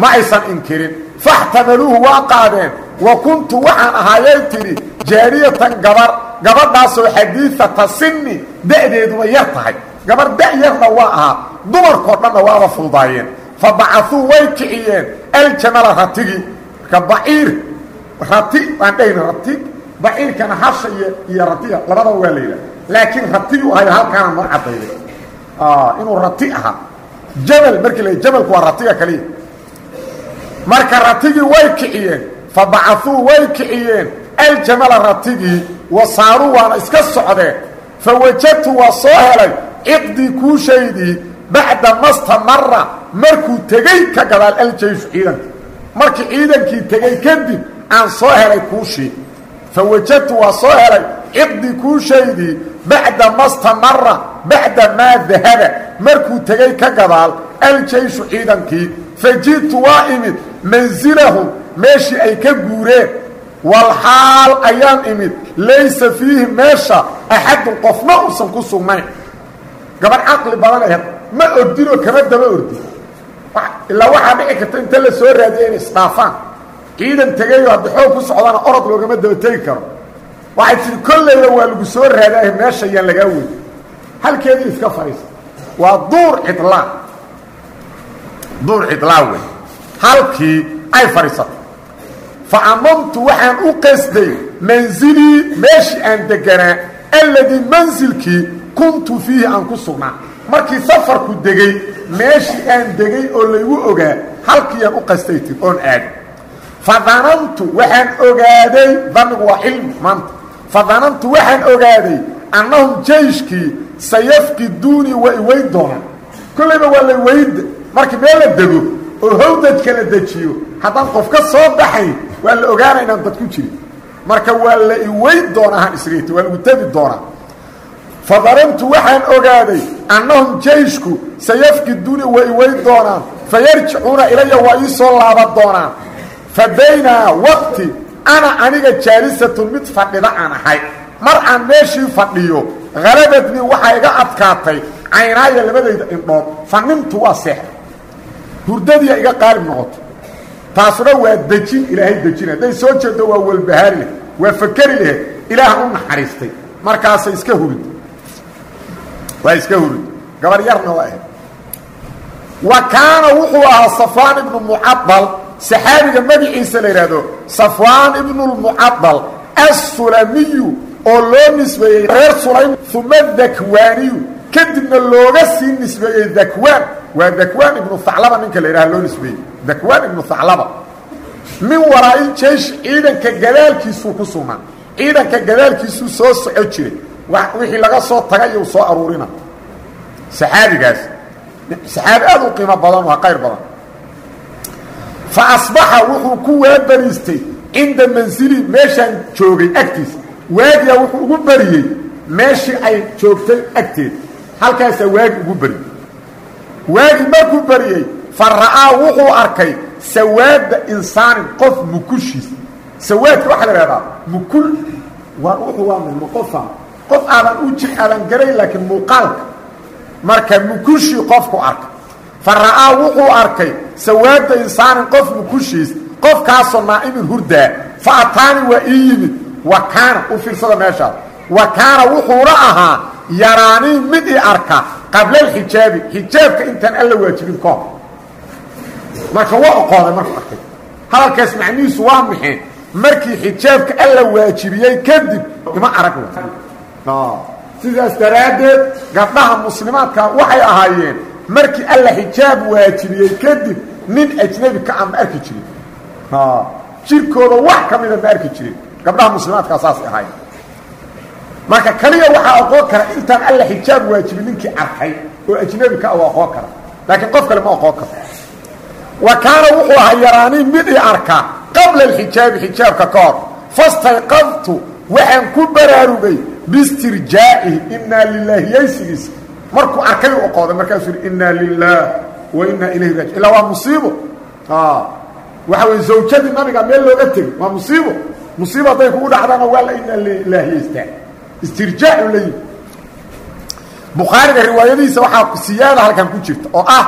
Ma aysan inkirin. Faxtamaluuhu waa qaadeen wa kuntu waxaan ahaayay tidhi jaariyatan gabar gabadhaasoo xadiidata sinni da'deeduba yar tahay. Gabar da' yarna waa ahaa. Dumarkoo dhanna waaba fa bacasuu way kiciyeen. Aljamala ratigii marka baciir rati aan dhahayna rati. Baciirkana hasha iyo ratiga labadaba waa la yidhaha laakiin ratigu ahayo halkaana noo caddayday. Inuu rati jamal markii la jamalku waa ratiga kaliya marka ratigii way kiciyeen. Fa bacasuu way kiciyeen. Aljamala ratigii wa iska socdeen fa wajadtu waa soo helay ciqdii kuushaydii bacda mastamara markuu tegey ka gadaal aljayshu ciidanka markii ciidankii tegey kadib aan soo helay kuushii fa wajadtu waa soo helay ciqdii kuushaydii bacda mastamara bacda maa dahaba markuu tegey ka gadaal aljayshu ciidankii. Fa ji'tu waa imid mansilahum meeshii ay ka guureen walxaal ayaan imid laysa fiihi meesha axadun qofna uusan ku sugnayn. Gabar caqli badan aheed ma ordinoo kama daba ordin ilaa waxaa dhici karta inta la soo raadiya inay isdhaafaan. Ciidan tegayo haddi xoog ku socdana orod loogama daba tegi karo. Waxay tihi kollayba waa lagu soo raadaah meesha yaan lagaa wey halkeedii iska fadhiisa waa duur cidlaa. Duur cidlaa wey halkii ay fadhiisatay fa amamtu waxaan u qasday mansilii meeshii aan deganaa alladii mansilkii kuntu fiihi aan ku sugnaa markii safarku degey meeshii aan degay oo laygu ogaa halkiiaan u qastay tir oon aadi fa danantu waxaan ogaaday danigu waa cilmi maanta fa danantu waxaan ogaaday annahum jayshkii sayafqiduunii waa iweyn doonaan kollayba waa la weyda markii meel la dego oo hawdajka dejiyo haddaan qof ka soo baxayn waa la ogaana inaan dad ku jirin. Marka waa la iweyn doonaa han isriti waa lagu tegi doonaa. Fadarantu waxaan ogaaday annahum jayshku sayafqiduuni waa iweyn doonaan fayarjicuuna ilaya waa ii soo laaban doonaan. Fa baynaa waqti ana aniga jaalisatun mid fadhida aan ahay. Mar aan meeshii fadhiyo halabadnii waxaa iga adkaatay caynaaya labadayda indhood fanimtu waa seex. Hurdadiia iga qaalib noqoto taasuna waa dejin ilaahay dejina hadday soo jeedo waa walbahaari waa fakeri laheed ilaaha u naxariistay. Markaasay iska hurid waa iska hurid gabar yarna waa wa kaana wuxuu ahaa safwaan ibnu mucadal saxaabiga magaciisa la yidhaahdo safwaan ibnu lmucadal assulamiyu oo loo nisbeeyey reer sulaym uma dakwaaniyu kadibna looga sii nisbeeyey dakwaan waa dakwaan ibnu haclaba ninka la yidhaha loo nisbeeyey. Dakwaan ibnu haclaba min waraa'il jeysh ciidanka gadaalkiisuu ku sugnaa ciidanka gadaalkiisuu soo soco jiray. Wixii laga soo tagay uu soo aruurina. Saxaabigaas. Saxaabi aad u qiimo badan waa qayr badan. Fa asbaxa wuxuu ku waabariistay cinda mansili meeshaan joogay agtiisa. Waagiyaa wuxuu ugu bariyey meeshii ay joogtay agteeda halkaasaa waagi ugu bariyey waagi markuu bariyey fa ra'aa wuxuu arkay sawaada insaanin qof mukushiis. Sawaadka waxaa la ihahdaa mukul waa wuxuu waa milmo qofa qof aadan u jir aadan garayn laakiin muuqaalka marka mukushii qofku arka fa ra'aa wuxuu arkay sawaada insaanin qof mukushiis. Qofkaasoo naa'imin hurdaa fa ataani waa ii yimid. Wa kaana u fiirsada meeshaas wa kaana wuxuuna ahaa yaraanii mid arka qabla alxijaabi xijaabka intaan alla waajibin ka hor marka waa oqooday markuu arkay. Hadalkaas macnihiisu waa maxay markii xijaabka alla waajibiyey kadib ima arag sidaas daraaddeed gabdhaha muslimaadka waxay ahaayeen markii alla xijaab waajibiyey kadib nin ajnebi ka a ma arki jirin jirkooda wax ka mida ma arki jirin gabdhaha muslimaadkaa saasay ahaayeen marka kaliya waxaa oqoon kara intaan alla xijaab waajibin ninkii arkay oo ajnebi ka a waa oqoon kara laakiin qof kale ma oqoon karo. Wa kaana wuxuu ahaa yaraanii mid i arka qabla alxijaabi xijaabka ka hor. Fastayqadtu waxaan ku baraarugay biistirjaa'ihi innaa lilaahi yaysigiisa markuu arkay u oqooday markaasuu yidhi innaa lilaah wa innaa ilayhi raaji illaa waa musiibo. Waxa weye zawjadii nabiga meel looga tegey waa musiibo. Musiiba hadday kugu dhacdana waa la ilaahiyeystaa istirjaacu leeyihi bukhaariga riwaayadihiisa waxaa siyaada halkan ku jirta oo ah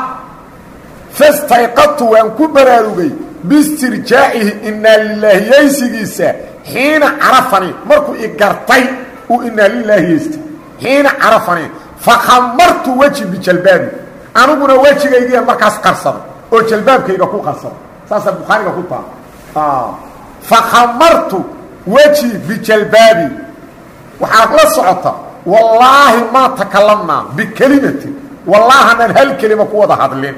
fastayqadtu waan ku baraarugay biistirjaacihi inaa lilaahiyeysigiisa xiina carafanii markuu i gartay uu inaa lilaahiyeysta xiina carafanii fakhamartu weji bijalbaabi. Aniguna wejigaygiian markaas qarsaday oo jalbaabkayga ku qarsaday. Saasaa bukhaariga ku taala fakhamartu weji bijalbaabi waxaad la socota wallaahi maa takalamnaa bikelimatin wallaahanaan hal kelima ku wada hadlin.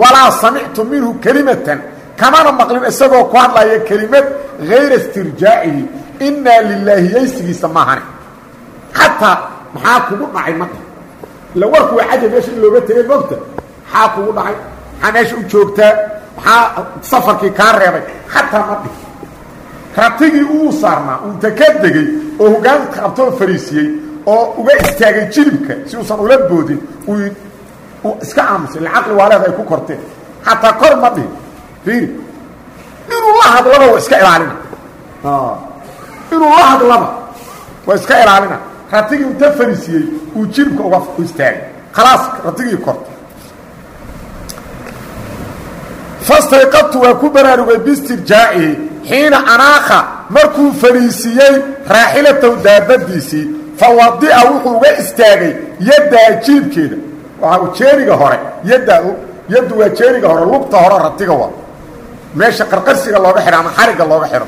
Walaa samictu minhu kelimatan kamana maqlin isagoo ku hadlaya kelimad hayra istirjaacihi inaa lilaahiyeysigiisa maahane xataa maxaa kugu dhacay ma ila warku waa caja meesha in looga tegay mogta maxaa kugu dhacay? Maxaa meesha u joogtaa? Maxaa safarkii kaa reebay? Xataa ma dhih ratigii uu saarnaa uu inta ka degey oo hogaanka qabtoo fariisiyey oo uga istaagay jilibka si uusan ula boodin uu iska aamusay ila caqli waaleed ay ku korteen. Xataa kor ma dhihin. Fiiri. Inuu la hadlaba waa iska ilaalina. Inuu la hadlaba waa iska ilaalina. Ratigii inta fariisiyey uu jilibka uga istaagay. Khalaas ratigii kortay fastayqadtu waa ku baraarugay biistirjaacihi xiina anaakha markuu fariisiiyey raaxilatahu daabadiisii fawadi'a wuxuu uga istaagay yaddaa jiibkeeda. Waa jeeriga hore yaddaa yaddu waa jeeriga hore lugta hore ratiga waa. Meesha qarqarsiga looga xidho ama xarigga looga xidho.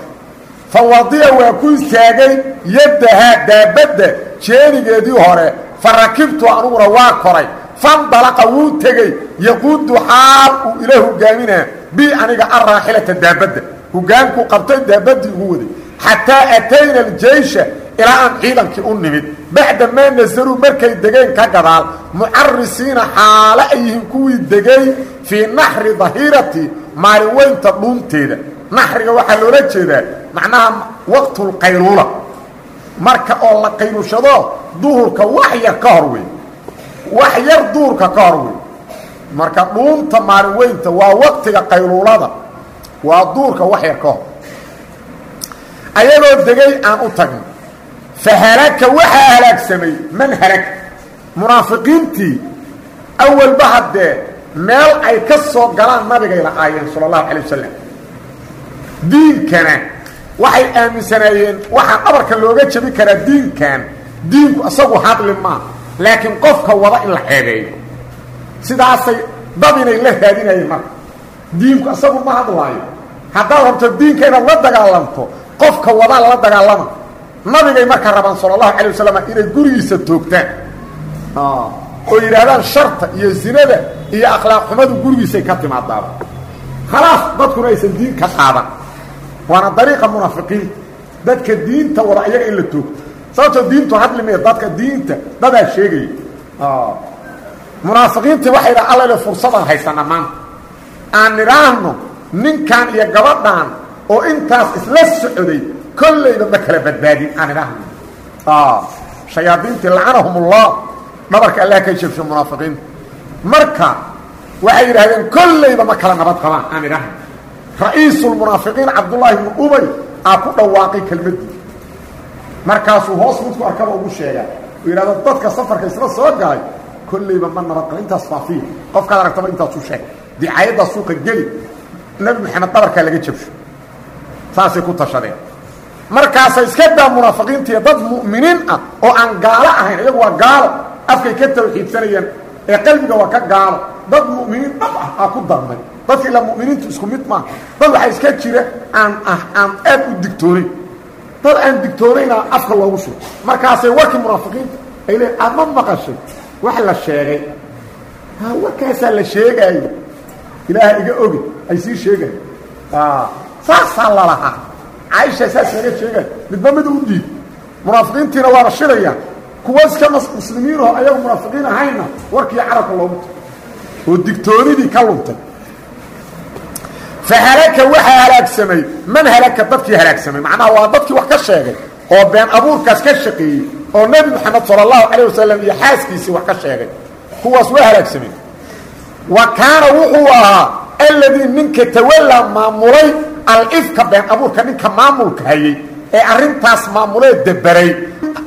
Fawadi'a waa ku istaagay yaddahaa daabadda jeerigeedii hore fa rakibtu aniguna waa koray. Fandalaqa wuu tegey. Yaquudu xaal uu ila hogaaminaa bi aniga araaxilata daabadda hogaankuu qabtay daabaddii ugu waday xataa atayna aljeysha ilaa aan ciidankii u nimid. Bacda maa nasaluu markay degeen ka gadaal mucarisiina xaale ay yihiin kuwii degay fii naxri maalin weynta dhuunteeda. Naxriga waxaa loola jeedaa macnaha waqtulqayluula marka oo la qayluushado duhurka wax yar ka hor wey wax yar duhurka ka hor wey marka dhuunta maalin weynta waa waqtiga qayluulada waa duurka wax yar ka hor ayagoo degay aan u tagno fa halaka waxaa halaagsamay man halaka munaafiqiintii. Awalba haddee meel ay ka soo galaan nabigay lahaayeen sala allahu calay wasalam diinkana waxay aaminsanaayeen waxaa dhabarka looga jabi karaa diinkan. Diinku isagu hadli maa laakiin qofka wada in la xeebeeyo. Sidaasay dad inay la raadinayeen marka diinku isagu ma hadlaayo. Haddaad rabto diinka inaad la dagaalamto qofka wadaa lala dagaalama. Nabigay marka rabaan sala allahu calay wasalam inay gurigiisa toogtaan. Oo yidhaahdaan sharta iyo zinada iyo akhlaaq xumadu gurigiisay ka timaadaaba khalaas dadkuna aysan diin ka qaadan. Waana dariiqa munaafiqiinta dadka diinta wada iyaga in la toogto. Sababtoo diintu hadli maya dadka diinta dadaa sheegaya munaafiqiintii waxay dhaha allale fursadaan haysana maanta aan nidhaahno ninkan iyo gabadhan oo intaas isla socday kollayba ma kala badbaadin aan idhaahno. Shayaadiintii lacanahum ullah dhabarka allah ka jabsho munaafiqiinta marka waxay yidhahdeen kollayba ma kala nabad qabaan aan idhaahno. Ra'iisulmunaafiqiin cabdullaahi ibnu ubay aa ku dhawaaqay kelmaddii. Markaasuu hoos midku arkaba ugu sheegaa uu yidhahdo dadka safarka isla soo galay kollayba ma nabad qaba intaas faafiya qofkaad aragtaba intaasu sheeg dicaayaddaa suuqa geli nebi maxamed dhabarkaa laga jabsho saasay ku tashadeen markaasay iska daa munaafiqiintiiyo dad mu'miniin ah oo aan gaalo ahayn iyagu waa gaalo afkay ka tawxiidsanayeen ee qalbiga waa ka gaalo dad mu'miniin dhab ah aa ku darmay dadka ilaa mu'miniintu isku mid maaha dad waxaa iska jira aan ah aan aad u digtoonayn dad aan digtoonayna afka loogu shugo markaasay warkii munaafiqiinta ay leeyiin aad ma maqashay wax la sheegay warkaasaa la sheegaayo ilaaha iga ogi ay sii sheegayo saasaa lalahaa caaisha saas naga sheegay midba mid u diid. Munaafiqiintiina waana shidayaan kuwa iska muslimiinoo ayagu munaafiqiin ahayna warkii carabka loogu ta oo digtoonidii ka luntay. Fa halaka waxaa halaagsamay man halaka dadkii halaagsamay macnaha waa dadkii wax ka sheegay oo been abuurkaas ka shaqeeyey oo nebi moxamed sala allahu calayh wasalam iyo xaaskiisii wax ka sheegay. Kuwaas waa halaagsamay wa kaana wuxuu ahaa alladii ninka tawallaa maamulay alifka been abuurka ninka maamulka hayey ee arrintaas maamulee deberay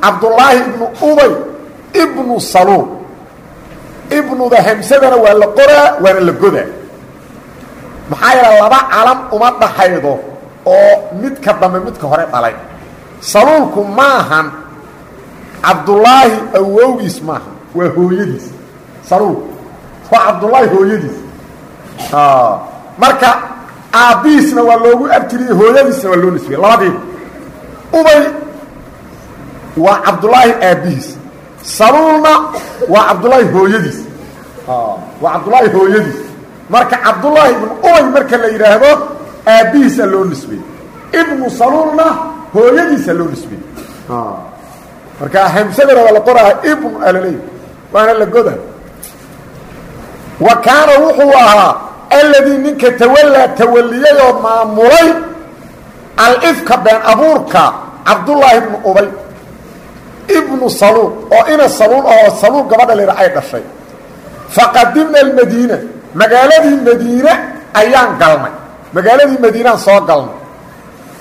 cabdullaahi ibnu ubay ibnu saluul. Ibnuda hamsadana waa la qoraa waana la godaa. Maxaa yeele laba calam uma dhaxaydo oo midka dambe midka hore dhalay. Saluulku maahan cabdullaahi awowgiis maaha waa hooyadiis. Saluulku waa cabdullaahi hooyadiis. Marka aabbihiisna waa loogu abtiriyey hooyadiisna waa loo nisbiyey labadiiba ubay waa cabdullaahi aabbihiis saluulna waa cabdullaahi hooyadiis. Waa cabdullaahi hooyadiis. Marka cabdullaahi ibnu ubay marka la yidhaahdo aabbihiisa loo nisbiyey. Ibnu saluulna hooyadiisa loo nisbiyey. Marka hamsadana waa la qoraa ibnu alaleey waana la goda wa kaana wuxuu ahaa alladii ninka tawallaa tawaliyey oo maamulay alifka been abuurka cabdullaahi ibnu ubay ibnu saluul oo ina saluul oo saluul gabadha leda ay dhashay. Faqadimna almadiina magaaladii madiine ayaan galnay. Magaaladii madiinaan soo galnay.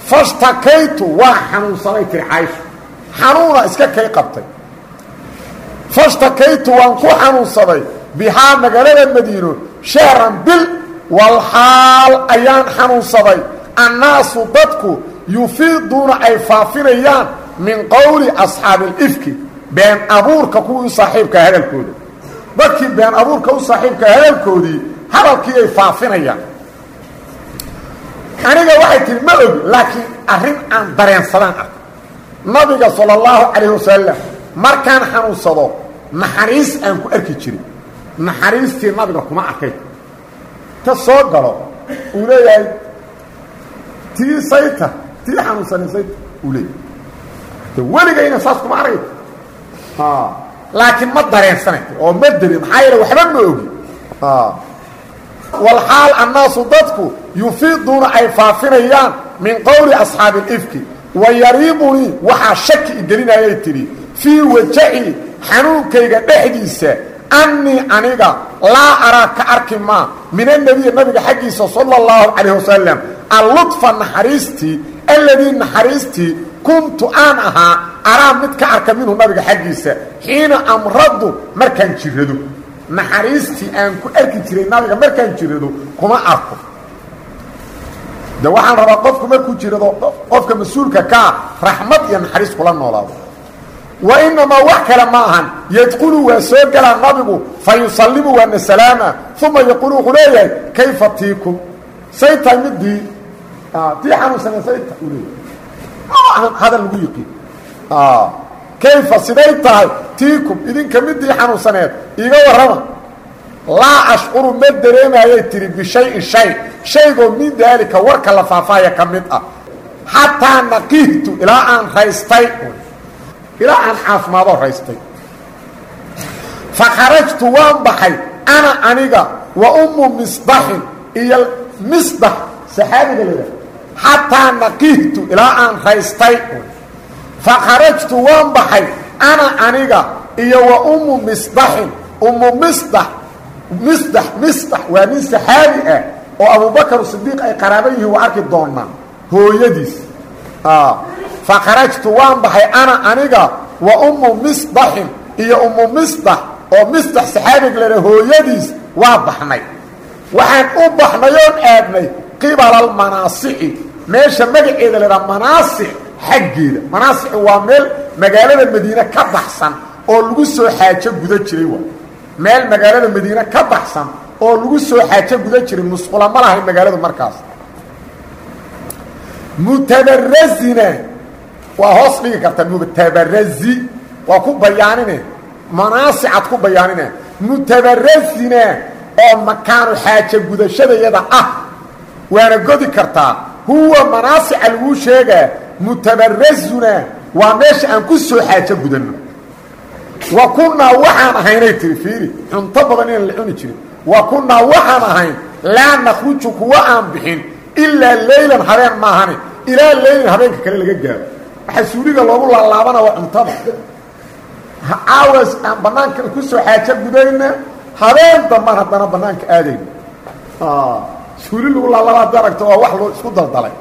Fashtakaytu waa xanuunsanay tiri caaisha xanuuna iska kay qabtay. Fashtakaytu waan ku xanuunsaday bihaa magaalada madiino shahran bil walxaal ayaan xanuunsaday. Annaasu dadku yufiiduuna ay faafinayaan min qowli asxaabi alifki been abuurka kuwii u saaxiibkaa hadalkooda dadkii been abuurka u saaxiibkaa hadalkoodii hadalkii ay faafinayaan. Aniga waxay tihi ma ogi laakiin arrin aan dareensadaan ah nabiga sala allahu calayh wasalam markaan xanuunsado naxariis aan ku arki jirin naxariistii nabiga kuma arkay ta soo galo uu leeyahay tii sayta tii xanuunsanay sayta uu leeyahay. Weligayna saas kuma argay laakiin ma dareensanay. Oo ma darin maxaa yeele waxba ma ogi. Walxaal annaasu dadku yufiiduuna ay faafinayaan min qowli asxaabi alifki wa yariibunii waxaa shaki igelinayay tidhi fii wajaci xanuunkayga dhexdiisa annii aniga laa araa ka arki maa min annebiyi nabiga xaggiisa sala allahu calayh wasalam alludfa naxariistii alladii naxariistii kuntu aan ahaa araa arka minhu nabiga xaggiisa xiina amradu markaan jirado naxariistii aan ku arki jiray nabiga markaan jirado kuma arko de waxaan rabaa qofku markuu jirado qofka mas'uulka kaa raxmad iyo kula noolaado wa inamaa wax kale ma ahan. Yadkulu waa soo galaa nabigu fa yusallimu waana salaama uma yaquulu wuxuu leeyahay kayfa tiikum? Say tahay midii tii xanuunsanee say ta u leeyahay. Ma ahan hadal lagu yiqiin kayfa siday tahay? Tiikum idinka midii xanuunsaneed iiga warrama. Laa ashcuru ma dareemayay tihi bishayin shay. Shaygoo min daalika warka la faahfaahaya ka mid ah. Xataa naqihtu ilaa aan raystay ilaa aan caafimaadoo raystay fa kharajtu waan baxay. Ana aniga wa ummu misdaxin iyo misdax saxaabiga la yidhaha xataa naqihtu ilaa aan raystay fa kharajtu waan baxay. Ana aniga iyo wa ummu misdaxin ummu misdax misdax misdax waa nin saxaabi ah oo abubakar sidiiq ay qaraaba yihiin waa arki doonaa hooyadiis fa kharajtu waan baxay ana aniga wa ummu misdaxin iyo ummu misdax oo misdax saxaabiga lena hooyadiis waa baxnay. Waxaan u baxnay oon aadnay qibala almanaasici meesha magaceeda laydhaha manaasic xaggeeda. Manaasicu waa meel magaalada madiine ka baxsan oo lagu soo xaajo guda jiray waa. Meel magaalada madiine ka baxsan oo lagu soo xaajo guda jiray musqula ma lahayn magaaladu markaas. Mutabarazina waa hoos dhigi karta mutabarazi waa ku bayaanine. Manaasicad ku bayaanine. Mutabarazina oo makaanu xaajo gudashadayada ah. Waana godi kartaa huwa manaasica laguu sheegaa mutabarazuna waa meesha aan ku soo xaajo gudanno. Wa kunnaa waxaan ahaynay tiri fiiri. Cunto badan inaan la cuni jirin. Wa kunnaa waxaan ahayn laa nakhruju kuwa aan bixin. Ilaa leylan habeen maahane. Ilaa leylin habeenka kale laga gaaro waxaa loogu laalaabana waa cuntada. Caawas aan bannaanka ku soo xaajo gudayna habeen dambaan haddana bannaanka aadayna. Suuli lagu laalaaba haddi aragto waa wax loo isku daldalay.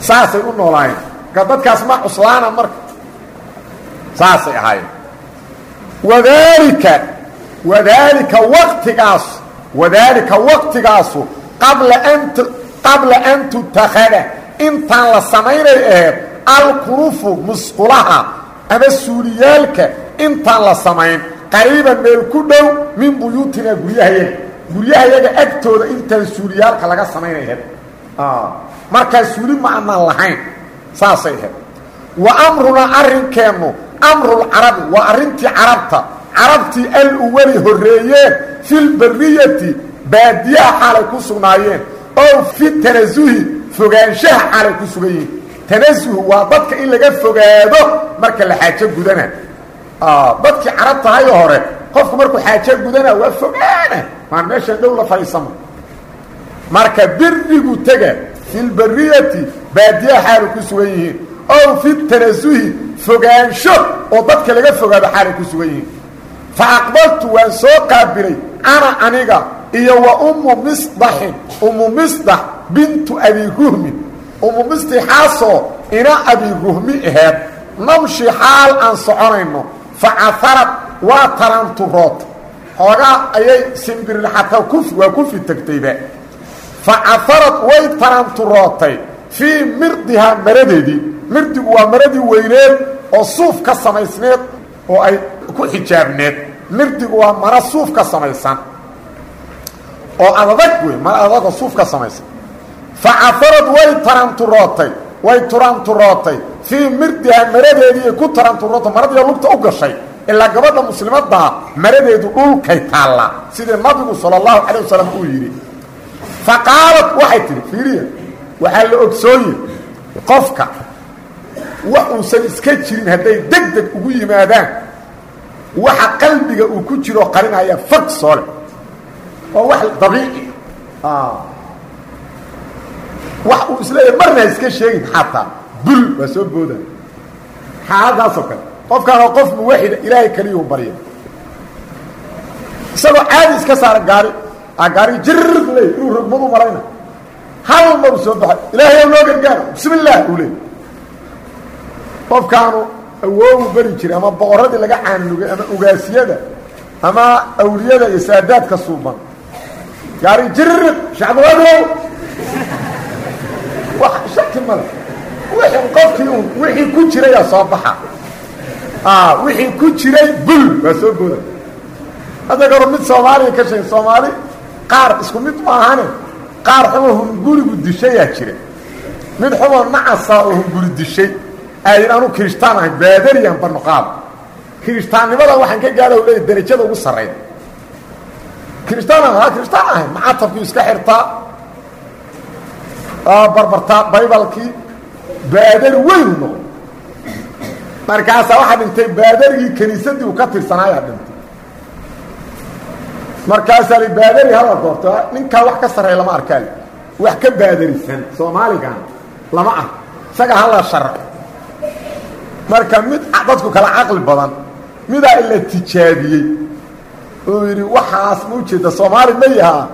Saasay u noolaayeen. Dadkaas ma cuslaana marka. Saasay ahaayeen. Wadaalika wadaalika waqtigaas wadaalika waqtigaasu qabla an qabla an tutakhada intaan la samaynay aheed alkurufu musqulaha ama suuliyaalka intaan la samayn. Qariiban meel ku dhow min buyuutinaa guryahayaga guryahayaga agtooda intaan suuliyaalka laga samaynay aheed markaa suuli ma anaan lahayn. Saasay aheyd wa amrunaa arrinkeennu amrulcarabi waa arrintii carabta. Carabtii aluwali horreeyeen filbariyati baadiyaha xaalay ku sugnaayeen. Oo fi tanasuhi fogaanshaha xaalay ku sugan yihiin tanasuh waa dadka in laga fogaado marka la xaajo gudana. Dadkii carabtahayo hore qofku markuu xaajo gudana waa fogaana. Maan meeshan dhow la fadhiisama marka birigu tega fi lbariyati baadiyaha xaalay ku sugan yihiin. Ow fi tanasuhi fogaansho oo dadka laga fogaado xaalay ku sugan yihiin. Fa aqbaltu waan soo qaabilay ana aniga iyo wa ummu misdaxin ummu misdax bintu abi ruhmin ummu misdixaasoo ina abi ruhmi aheed. Namshi xaal aan soconayno fa caharad waa taranturood xoogaa ayay simbirilxataa kufi waa kufi tegtayba fa caharad way taranturootay fii mirdihaa maradeedii. Mirdigu waa maradii weyneed oo suuf ka samaysneed oo ay ku xijaabneed. Mirdigu waa mara suuf ka samaysan. Oo adadag wey mara adagoo suuf ka samaysan fa caharad way taranturootay way turanturootay fii mirdihaa maradeedii ay ku taranturootay maradiioo lugta u gashay ilaa gabadha muslimaddaa maradeedu dhulkay taallaa sidii nabigu sala allahu calay wasalam uu yidhi fa qaalad waxay tihi fiiriya waxaa la ogsooye qofka wax uusan iska jirin hadday deg deg ugu yimaadaan waxa qalbiga uu ku jiro qarinaya fag soo leh waa wax dabiici wax uu is leeyahay marna iska sheegin xataa. Bul waa soo booda xaaladaasoo kale? Qofkaanoo qof muwaxida ilaahay keliyuu barya isagoo caadi iska saara gaari a gaari jirr leey inuu rogmadu malayna hal maru soo baxay. Ilaahay ow noo gargaara bismi illaah uu leey qofkaanu awoogu beri jiray ama boqorradii laga caanugay ama ugaasiyada ama awliyada iyo saadaadka suuban. Gaari jirriq shacbuladow wax shaki male wixii qofkii un wixii ku jirayaa soo baxa. Wixii ku jiray bul waa soo booda hadda garo mid soomaaliya ka sheeg soomaali qaar isku mid maahane qaar xumo hungurigu dishayaa jira. Mid xumoo nacasa oo hunguri dishay. Aydin anu kirishtaan ahay baadariyan barnuqaab kirishtaannimadan waxaan ka gaadha u leeya darajada ugu sarrayda kirishtaan ha kirishtaan ahay. Macatabkii iska xirtaa barbartaa baybalkii baadari weynu noqo markaasaa waxaa dhintay baadarigii kiniisadii uu ka tirsanaayaa dhintay markaasaa li baadari hala goorto ninkaa wax ka sarreeya lama arkaay wax ka baadarisan soomaaligan lama ah. Isaga hala sharco marka mid dadku kala caqli badan midaa ila tijaabiyey. Uu yidhi waxaas ma ujeeda soomaali ma yahaa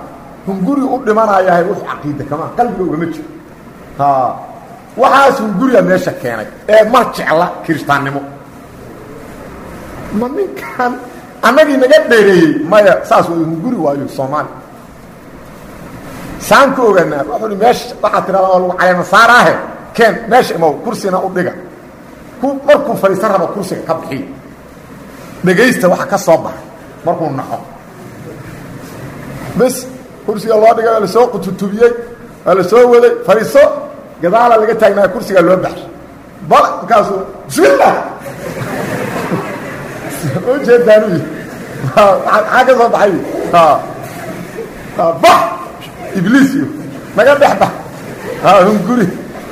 hunguri u dhimanayahay wux caqiida kama qalbiga ugama jiro. Waxaas hunguriga meesha keenay ee ma jecla kirishtaannimo ma ninkan annagii naga dheereeyey maya saas way hunguri waayo soomaali. Saan ku ogaanaa wuxuu meesha waxaa tirahdaa waa lagu caleema saaraahe. Keen meesha imow kursina u dhiga. Markuu fadhiisan raba kursiga ka bixiy dhegaysta waxa ka soo baxay markuu naxo. Bes kursiga loo dhigay waa la soo qututubiyey waa la soo waday fadhiiso gadaala laga taagnaa kursigaa loo baxshay bal markaasuu bismillah! Ujeedaan u maxaa ka soo baxay. Bax ibliis iyo naga dhex bax. Hunguri.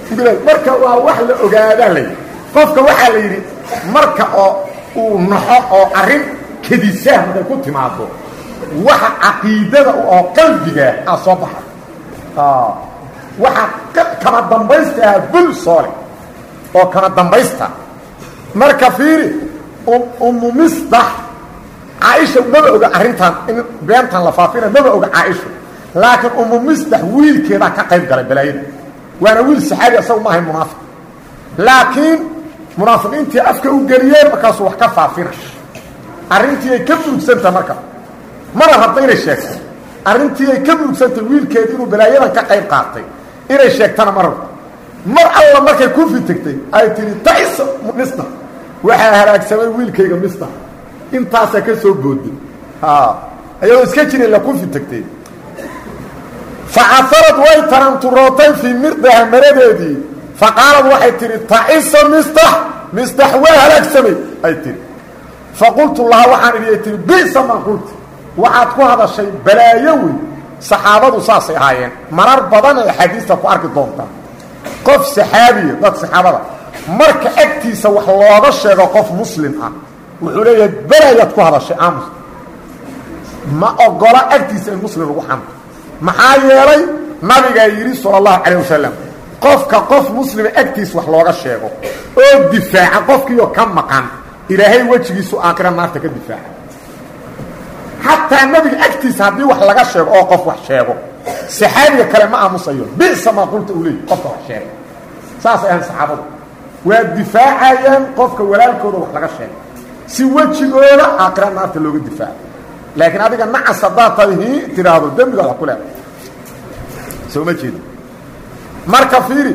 Hunguri. Marka waa wax la ogaadaa la yidhi. Qofka waxaa la yidhi marka oo uu naxo oo arrin kedisaah markay ku timaado waxa caqiidada oo qalbigaa aa soo baxa. Waxaa kama dambaysta ah bul soole oo kama dambaysta. Marka fiiri ummu misdax caaisha maba oga arrintan in beentan la faafina maba oga caaisha laakiin ummu misdax wiilkeedaa ka qayb galay balaayada waana wiil saxaabi asagu maahay munaafiq laakiin munaafiqiintii afka u geliyeen markaasuu wax ka faafina. Arrintii ay ka murugsantaha marka mana rabta inay sheegto arrintii ay ka murugsantahay wiilkeedi inuu balaayadan ka qayb qaatay. Inay sheegtana ma rabto mar alla markay kufi tegtay ay tihi taisa mista waxaa halaagsamay wiilkayga mista intaasaa ka soo booday iyadoo iska jirin la kufi tegtay facaarad way taranturootay fii mirdaha maradeedii. Faqaalad waxay tihi taisa mistax mistax waa halaagsamay ay tihi faqultu laha waxaan idhi ay tihi bisa maa qulti waxaad ku hadashay balaayo wey saxaabadu saasay ahaayeen. Marar badan ee axaadiista ku arki doontaa qof saxaabiya dad saxaabada marka agtiisa wax looga sheego qof muslim ah wuxuu leeyahay belayaad ku hadashay aamus. Ma ogola agtiisa in muslim lagu xanto maxaa yeelay nabigaa yidhi sala allahu calayh wasalam qofka qof muslima agtiisa wax looga sheego oo difaaca qofkiioo ka maqan ilaahay wejigiisu aakhira naarta ka difaaca xataa nabiga agtiisa haddii wax laga sheego oo qof wax sheego. Saxaabiga kale ma aamusayo. Bisa maa qulta u leey qofka wax sheega saasay ahayn saxaabadu. Waa difaacayaan qofka walaalkooda wax laga sheego si wejigooda aakhira naarta looga difaaco laakiin adiga nacas haddaad hi tidhaahdo dembiga wax ku leeda soo ma jeedi marka fiiri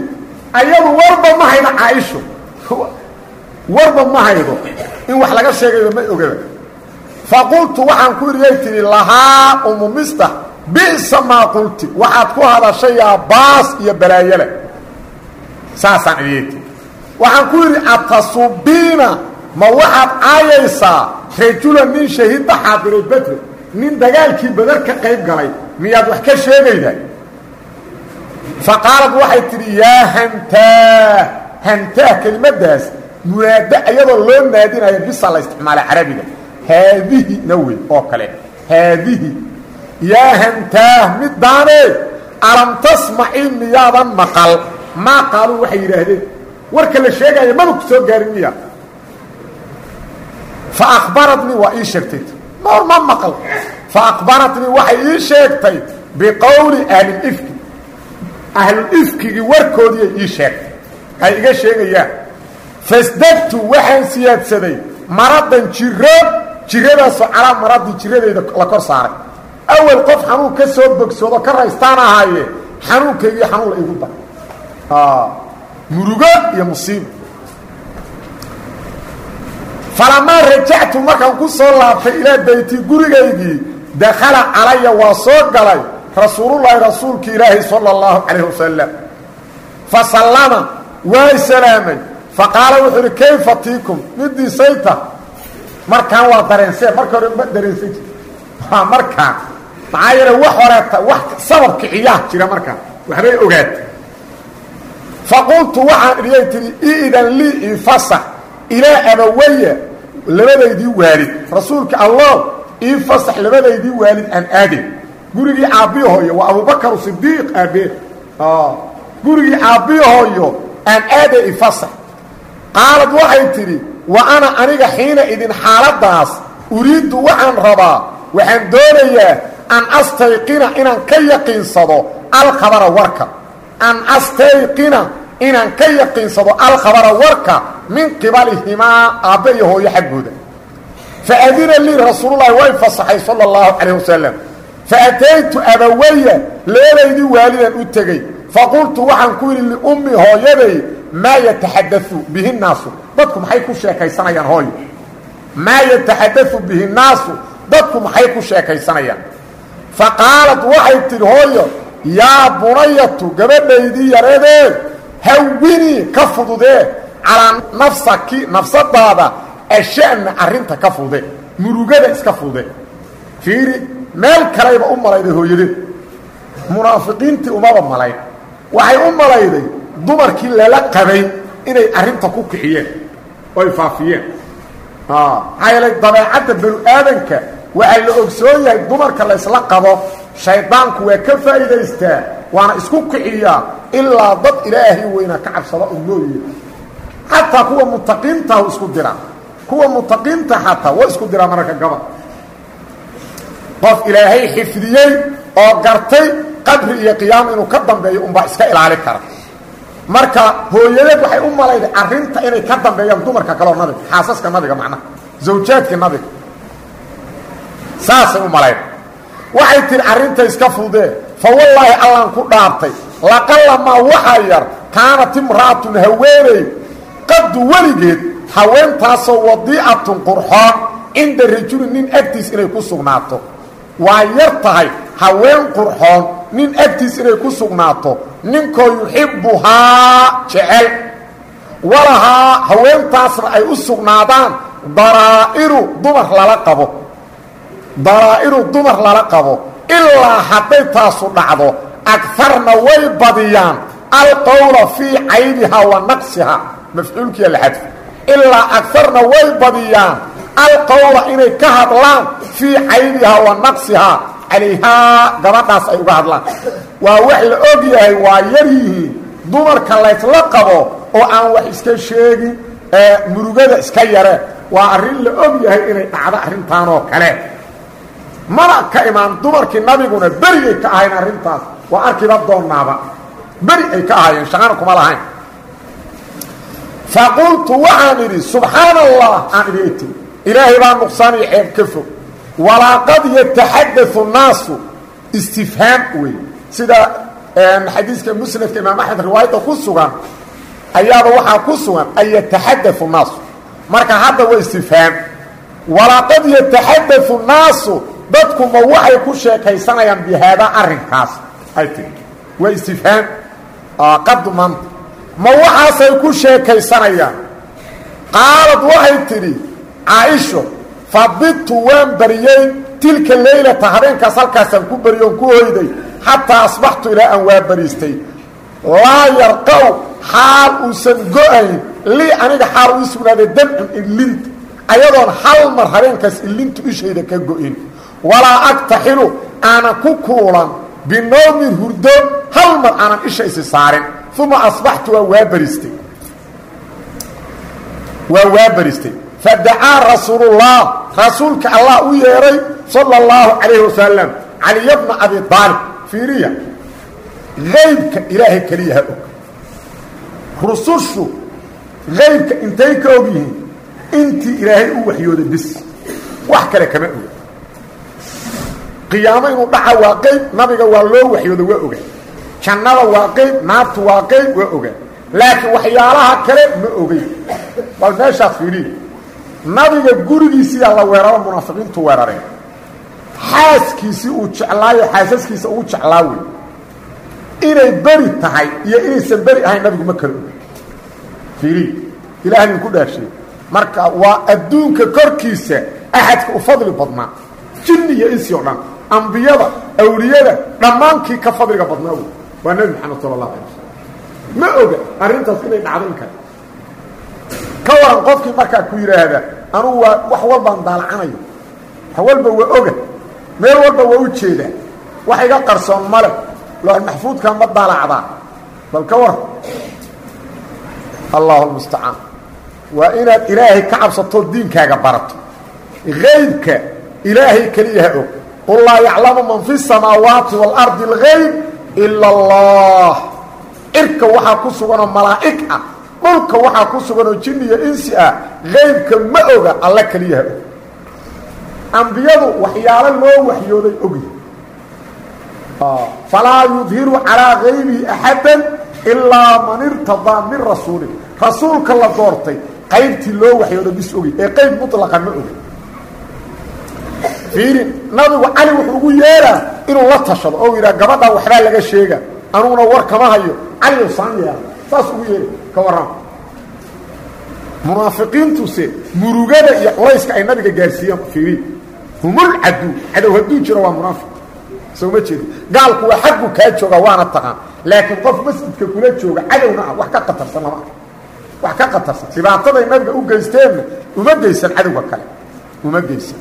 ayadu warba ma haydo caaisho. Warba ma haydo. In wax laga sheegayo ma ogaba faqultu waxaan ku iriyay tihi lahaa umu mistax bisa maa qulti. Waxaad ku hadashayaa baas iyo balaayole saasaan idiyay tii waxaan ku idhi atasubiina ma waxaad caayaysaa? Rajulan nin shahiidda xaadiray bedre nin dagaalkii badar ka qayb galay miyaad wax ka sheegaydaa fa qaalad waxay tidhi yaa hantaah hantaah kelimadaas munaado iyadoo loo naadinayo bisa la isticmaalay carabiga haadihi na wey oo kale haadihi yaa hantaah middaane alam tasmaci miyaadan maqal maa qaaluu waxay yidhaahdeen warka la sheegaya maba ku soo gaarin miya fa akhbaratnii waa ii sheegtay mar ma maqal fa akhbaratnii waxay ii sheegtay biqowli ahlilifki ahlulifkigii warkoodiiay ii sheegtay ay iga sheegayaan fasdadtu waxaan siyaadsaday maradan jiro jiradaasoo calaa maradii jiradayda la kor saaray. Awel qof xanuun ka soo bogsoodo ka raystaan ahaaye xanuunkaygii xanuun la igu dar murugo iyo musiibo. Falamaa rajactu markaan ku soo laabtay ilaa bayti gurigaygii dakhala calaya waa soo galay rasuulullaahi rasuulka ilaahi sala allahu calayh wasalam fa sallama waa salaamay fa qaala wuxuu uhi kayfa tiikum? Midiisayta markaan waa dareensee marka hore ma dareensan jir. Markaan maxaa yeele wax horeeta wax sabab kiciyaa jira markaan waxbay ogaata faqultu waxaan idhiyay tihi iidan lii ifasax ilaa abawaya labadaydii waalid. Rasuulka allah ii fasax labadaydii waalid aan aadin. Gurigii caabbiyahooyo waa abubakar sidiiq aabee gurigii caabbiyahooyo aan aada ifasax qaalad waxay tidhi wa ana aniga xiina idin xaaladaas uriiddu waxaan rabaa waxaan doonayaa an astayqina inaan ka yaqiinsado alkhabara warka. An astayqina inaan ka yaqiinsado alkhabara warka min qibalihimaa aabbe iyo hooyo xaggooda. Faadina lii rasuululahi way fasaxay sala allahu calayh wasalam faataytu abawaya labadaydii waalidaan u tegey. Faqultu waxaan ku yidhi liummi hooyaday maa yataxadau bihi naasu dadku maxay ku sheekaysanayaan hooyo maa yataxadau bihi naasu dadku maxay ku sheekaysanayaan? Fa qaalad waxay tidhi hooyo yaa bunayatu gabadhaydii yareedee hawinii ka fududee calaa nafsaki nafsadaada asha'na arrinta ka fudude murugada iska fudude. Fiiri meel kalayba u malayday hooyadeed munaafiqiintii umaba malayn waxay u malayday dumarkii lala qabay inay arrinta ku kiciyeen oy faafiyeen. Maxaa yeelay dabeecadda banu aadanka waxaa la ogsoon yahay dumarka la ysla qabo shaydaanku waa ka faa'iidaystaa waana isku kiciyaa ilaa dad ilaahay weyna ka cabsada u mooye. Xataa kuwa mutaqiintahu isku dira. Kuwa mutaqiinta xataa wa isku diraa mararka gabad. Qof ilaahay xifdiyey oo gartay qabri iyo qiyaamo inuu ka dambeeyo unbaa iska ilaali kara marka hooyadeed waxay u malayday arrinta inay ka dambeeyaan dumarka kaleo nabiga xaasaska nabiga macnaha zawjaadka nabiga. Saasay u malayda waxay tihi arrinta iska fudee fa wallaahi allaan ku dhaartay. Laqalamaa waxaa yar kaanat imra'atun haweeney qaddu weligeed haweentaasoo wadiicatun qurxoon cinda rajulin nin agtiis inay ku sugnaato. Waa yar tahay haween qurxoon nin agtiis inay ku sugnaato ninkoo yuxibbuhaa jecel. Walahaa haweentaasna ay u sugnaadaan daraa'iru dumar lala qabo. Daraa'iru dumar lala qabo. Ilaa hadday taasu dhacdo agarna way badiyaan. Alqowla fii caybihaa wa naqsihaa. Mafcuulkiiya la ilaa agarna way badiyaan. Alqowla inay ka hadlaan fii caybihaa wa naqsihaa calayhaa gabadhaas ay uga hadlaan. Waa wax la og yahay waa yar yihiin. Dumarka laysla qabo oo aan wax iska sheegin ee murugada iska yare waa arrin la og yahay inay dhacdo arrintaanoo kale. Mana ka imaan dumarkii nabiguna berigay ka ahayn arrintaas. Waa arkiba doonaaba beri ay ka ahaayeen shaqana kuma lahayn. Faqultu waxaan idhi subxaana allah aan idhi ilaahay baa nuqsaan iyo ceeb ka fog walaaqad yataxadau naasu istifhaam wey sida xadiiska musnadka imaam axmed riwaayadda ku sugan ayaaba waxaa ku sugan an yataxadau naasu marka hadda waa istifhaam. Walaaqad yataxadau naasu dadku ma waxay ku sheekaysanayaan bihaadaa arrinkaas. Ay tii waa istifhaam. Qadu maanta. Ma waxaasay ku sheekaysanayaan. Qaalad waxay tidhi caaisho fabidtu waan bariyey tilka leylata habeenkaas halkaasaan ku bariyo on ku hoyday xataa asbaxtu ilaa aan waa bariistay. Laa yarqaw xaal uusan go'ayn lii aniga xaal ii sugnaaday damcun illinta ayadoon hal mar habeenkaas illintu ishayda ka go-in. Walaa agtaxilu aanan ku kuulan binoomin hurdo hal mar aanan isha isi saarin. Uma asbaxtu waa waa baristay waa waa baristay fadacaa rasuulullah rasuulka allah u yeedhay sala اllahu calayhi wasalam caliya bna abi aalib fiiriya haybka ilaahay keliya ha og rusushu haybka intay ka og yihiin intii ilaahay u waxyooday bis wax kale kama oga qiyaamo inuu dhaca waa qeyb nabiga waa loo waxyooday waa oga jannada waa qeyb naartu waa qeyb waa oga laakiin waxyaalaha kale ma ogey bal meeshaas fiiriya nabiga gurigiisiyaa la weeraro munaafiqiintu weerareen. Xaaskiisii uu jeclaayo xaasaskiisa ugu jeclaa wey inay beri tahay iyo inaysan beri ahayn nabigu ma kala oga fiiriya ilaah nin ku dhaashay. Marka waa adduunka korkiisa axadka u fadli badnaa. Jinni iyo insi o dhan. Ambiyada awliyada dhammaankii ka fadliga badnaa wey waa nebi maxamed sala allah alay slam ma oga arrintaas inay dhacdo in kale ka waran qofkii markaa ku yidhaahda anugu waa wax walbaan daalacanayo. Wax walba waa oga. Meel walba waa u jeedaa. Wax iga qarsoon male lool maxfuudka ma daalacdaa. Bal ka waran. Allahu lmustacaan waa inaad ilaahay ka cabsatoo diinkaaga barato. Haybka ilaahay keliya ha og. Qul laa yaclamu man fi samaawaati waalardi algayb ila allah. Cirka waxaa ku suganoo malaa'ig ah dhulka waxaa ku suganoo jinni iyo insi ah haybka ma oga alla keliya ha og. Ambiyadu waxyaalo loo waxyooday ogyi falaa yudhiru calaa haybihi axada ilaa man irtadaa min rasuulin. Rasuulka la doortay qaybtii loo waxyooda bis ogi ee qayb muطlaqa ma ogi. Fiiri nabigu cali wuxuu ugu yeeraa inuu la tashado oo yidhaha gabadhaa waxbaa laga sheega anuguna war kama hayo. Caliyo saan yeela saas ugu yeeri ka warrama munaafiqiintuse murugada iyo culayska ay nabiga gaarsiiyeen fiiri humulcadu cadow hadduu jiro waa munaafiq. Soo ma jeedi gaalku waa xaggu kaa jooga waana taqaan. Laakiin qof masjidka kula jooga cadowna ah wax ka qatarsan lama arka wax ka qatarsan. Dhibaataday nabiga u geysteenna uma geysan cadowga kale. Uma geysan.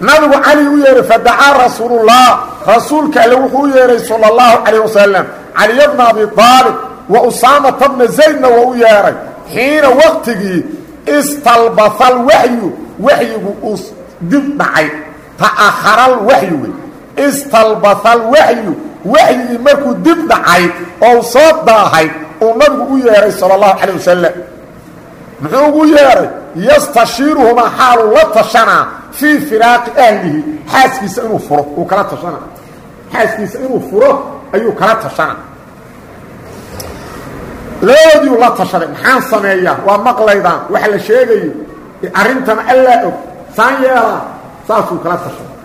Nabigu cali u yeehay fadacaa rasuulullah. Rasuulka alle wuxuu u yeehay sala اllahu calayh wasalam caliya bna abi aalib wa usaamata bna zaydna waa u yeehay xiina waktigii istalbasa alwaxyu waxyigu uu dib dhacay. Ta'ahara alwaxyu wey. Istalbasa alwaxyu waxyigii markuu dib dhacay oo soo daahay uu nabigu u yeedhay sala allahu calay wasalam muxuu ugu yeedhay yastashiiruhumaa xaaluu la tashanaa fii firaaqi ahlihi. Xaaskiisa inuu furo uu kala tashanaa. Xaaskiisa inuu furo ayuu kala tashanaa labadoodiiu la tashaday. Maxaan sameeyaa? Waa maqlaydaan. Waxa la sheegayo. Arrintana allaa og. Saan yeelaa? Saasuu kala tashaday.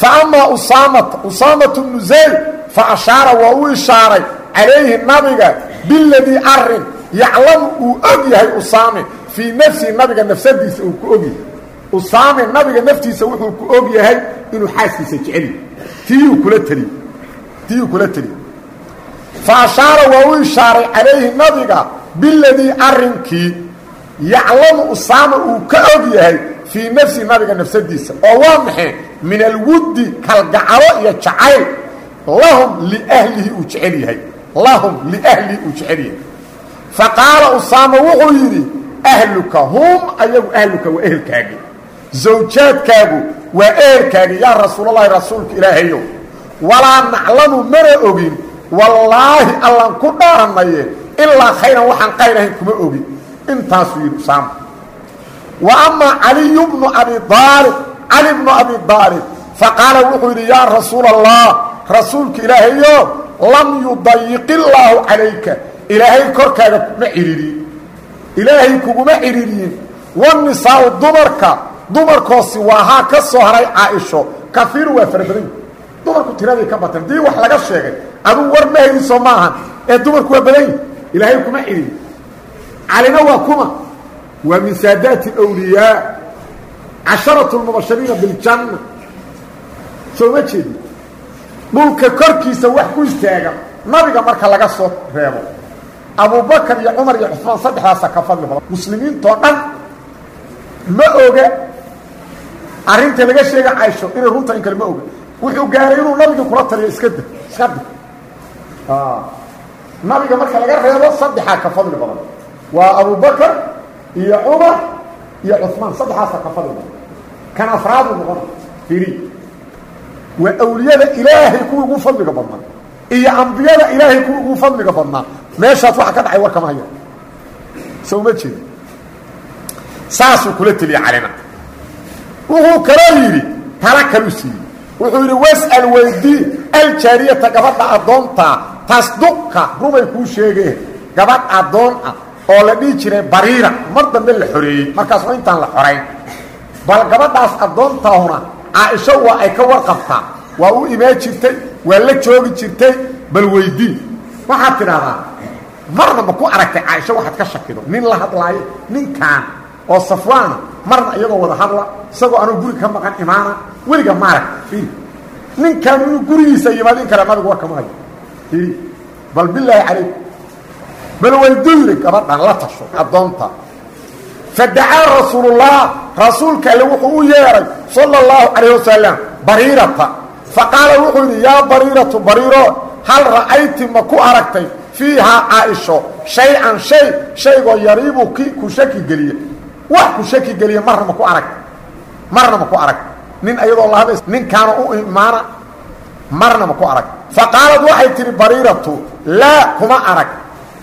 Fa amaa usaamata usaamatu bnu zayd fa ashaara waa u ishaaray calayhi nabiga biladii arrin yaclamu uu og yahay usaame. Fii nafsihi nabiga nafsadiisa uu ku og yahay. Usaame nabiga naftiisa wuxuu ku og yahay inuu xaaskiisa jeceliy tiyuu kula teliy tiyuu kula teliy fa ashaara waa u ishaaray calayhi nabiga biladii arrinkii yaclamu usaama uu ka og yahay fii nafsihi nabiga nafsadiisa oo waa maxay min alwuddi kalgacalo iyo jacayl lahum liahlihi uu jecel yahay lahum liahlihi uu jecel yahay fa qaala usaama wuxuu yidhi ahluka hum ayagu ahluka waa ehelkaagi zawjaadkaagu waa ehelkaagi yaa rasuulalahi rasuulka ilaahayow walaa naclamu mana ogin wallaahi allan ku dhaaranaye ilaa khayran waxaan qayr ahayn kuma ogin intaasuu yidhi usaama wa amaa caliyu bnu abi aalib cali bnu abi aalib faqaala wuxuu yidhi yaa allah rasuulka ilaahayo lam yudayiq illaahu calayka. Ilaahay korkaaga kuma cihiriyin ilaahay kuguma cihiriyin wanisaau dumarka dumarkoosi waa haa ka soo haray caaisho. Kaiiru waa fara badan. Yihi dumarku tiraday ka batan dii wax laga sheegay aduu war ma haydiso maahan ee dumarku waa badan ilaahay kuma cihiriyin calina waa kuma. Waa min saadaati awliyaa casharatu lmubashariina biljanna soo ma jeedi dhulka korkiisa wax ku istaaga. Nabiga marka laga soo reebo abubakar iyo cumar iyo cusmaan saddexdaasa ka fadli badan. Muslimiintoo dhan ma oga. Arrinta laga sheega caysho inay runta in kale ma wuxuu gaaray inuu nabiga kula taliyo iska da iska da nabiga marka laga reebo saddexaa ka fadli badan waa abubakar iyo cumar iyo cusmaan saddexaasa ka fadli badan kan afraadu noqona firi waa awliyada ilaahay kuwii ugu fadliga badnaa iyo ambiyada ilaahay kuwii ugu fadliga badnaa meeshaas waxa ka dhacay war kama haya soo ma jeeda saasuu kula teliya calina wuxuu kaloo yidhi tala kalu siiyey wuxuu yidhi was'al weydii aljaariyata gabadha addoontaa tasduqa rumay kuu sheegeen gabadh addoon ah oo la dhihi jiray bariira mar dambe la xoreeyey markaas waa intaan la xorayn bal gabadhaas addoontaahuna caaisho waa ay ka warqabtaa waa u imaan jirtay waa la joogi jirtay bal weydii waxaad tidhahdaa marna ma ku aragtay caaisho waxaad ka shakido. Nin la hadlaayo ninkaan oo safwaana marna iyagoo wada hadla isagoo anuu guriga ka maqan imaana weliga maarag i ninkaan inuu gurigiisa yimaado in kale nabigu war kama hayo i bal bilaahi calayk bal yidhi gabadhan la tasho addoonta. Fadacaa rasuulullah rasuulka alle wuxuu u yeedhay sala اllahu calayh wasalam bariirata faqaala wuxuu yidhi yaa bariiratu bariiro hal ra'ayti ma ku aragtay fiihaa caaisho shay-an shay shaygoo yariibu ki ku shaki geliye wax ku shaki geliye marna ma ku aragta marna ma ku aragta nin ayadoo lahaba ninkaana u imaana marna ma ku arag. Faqaalad waxay tidhi bariiratu laa kuma arag.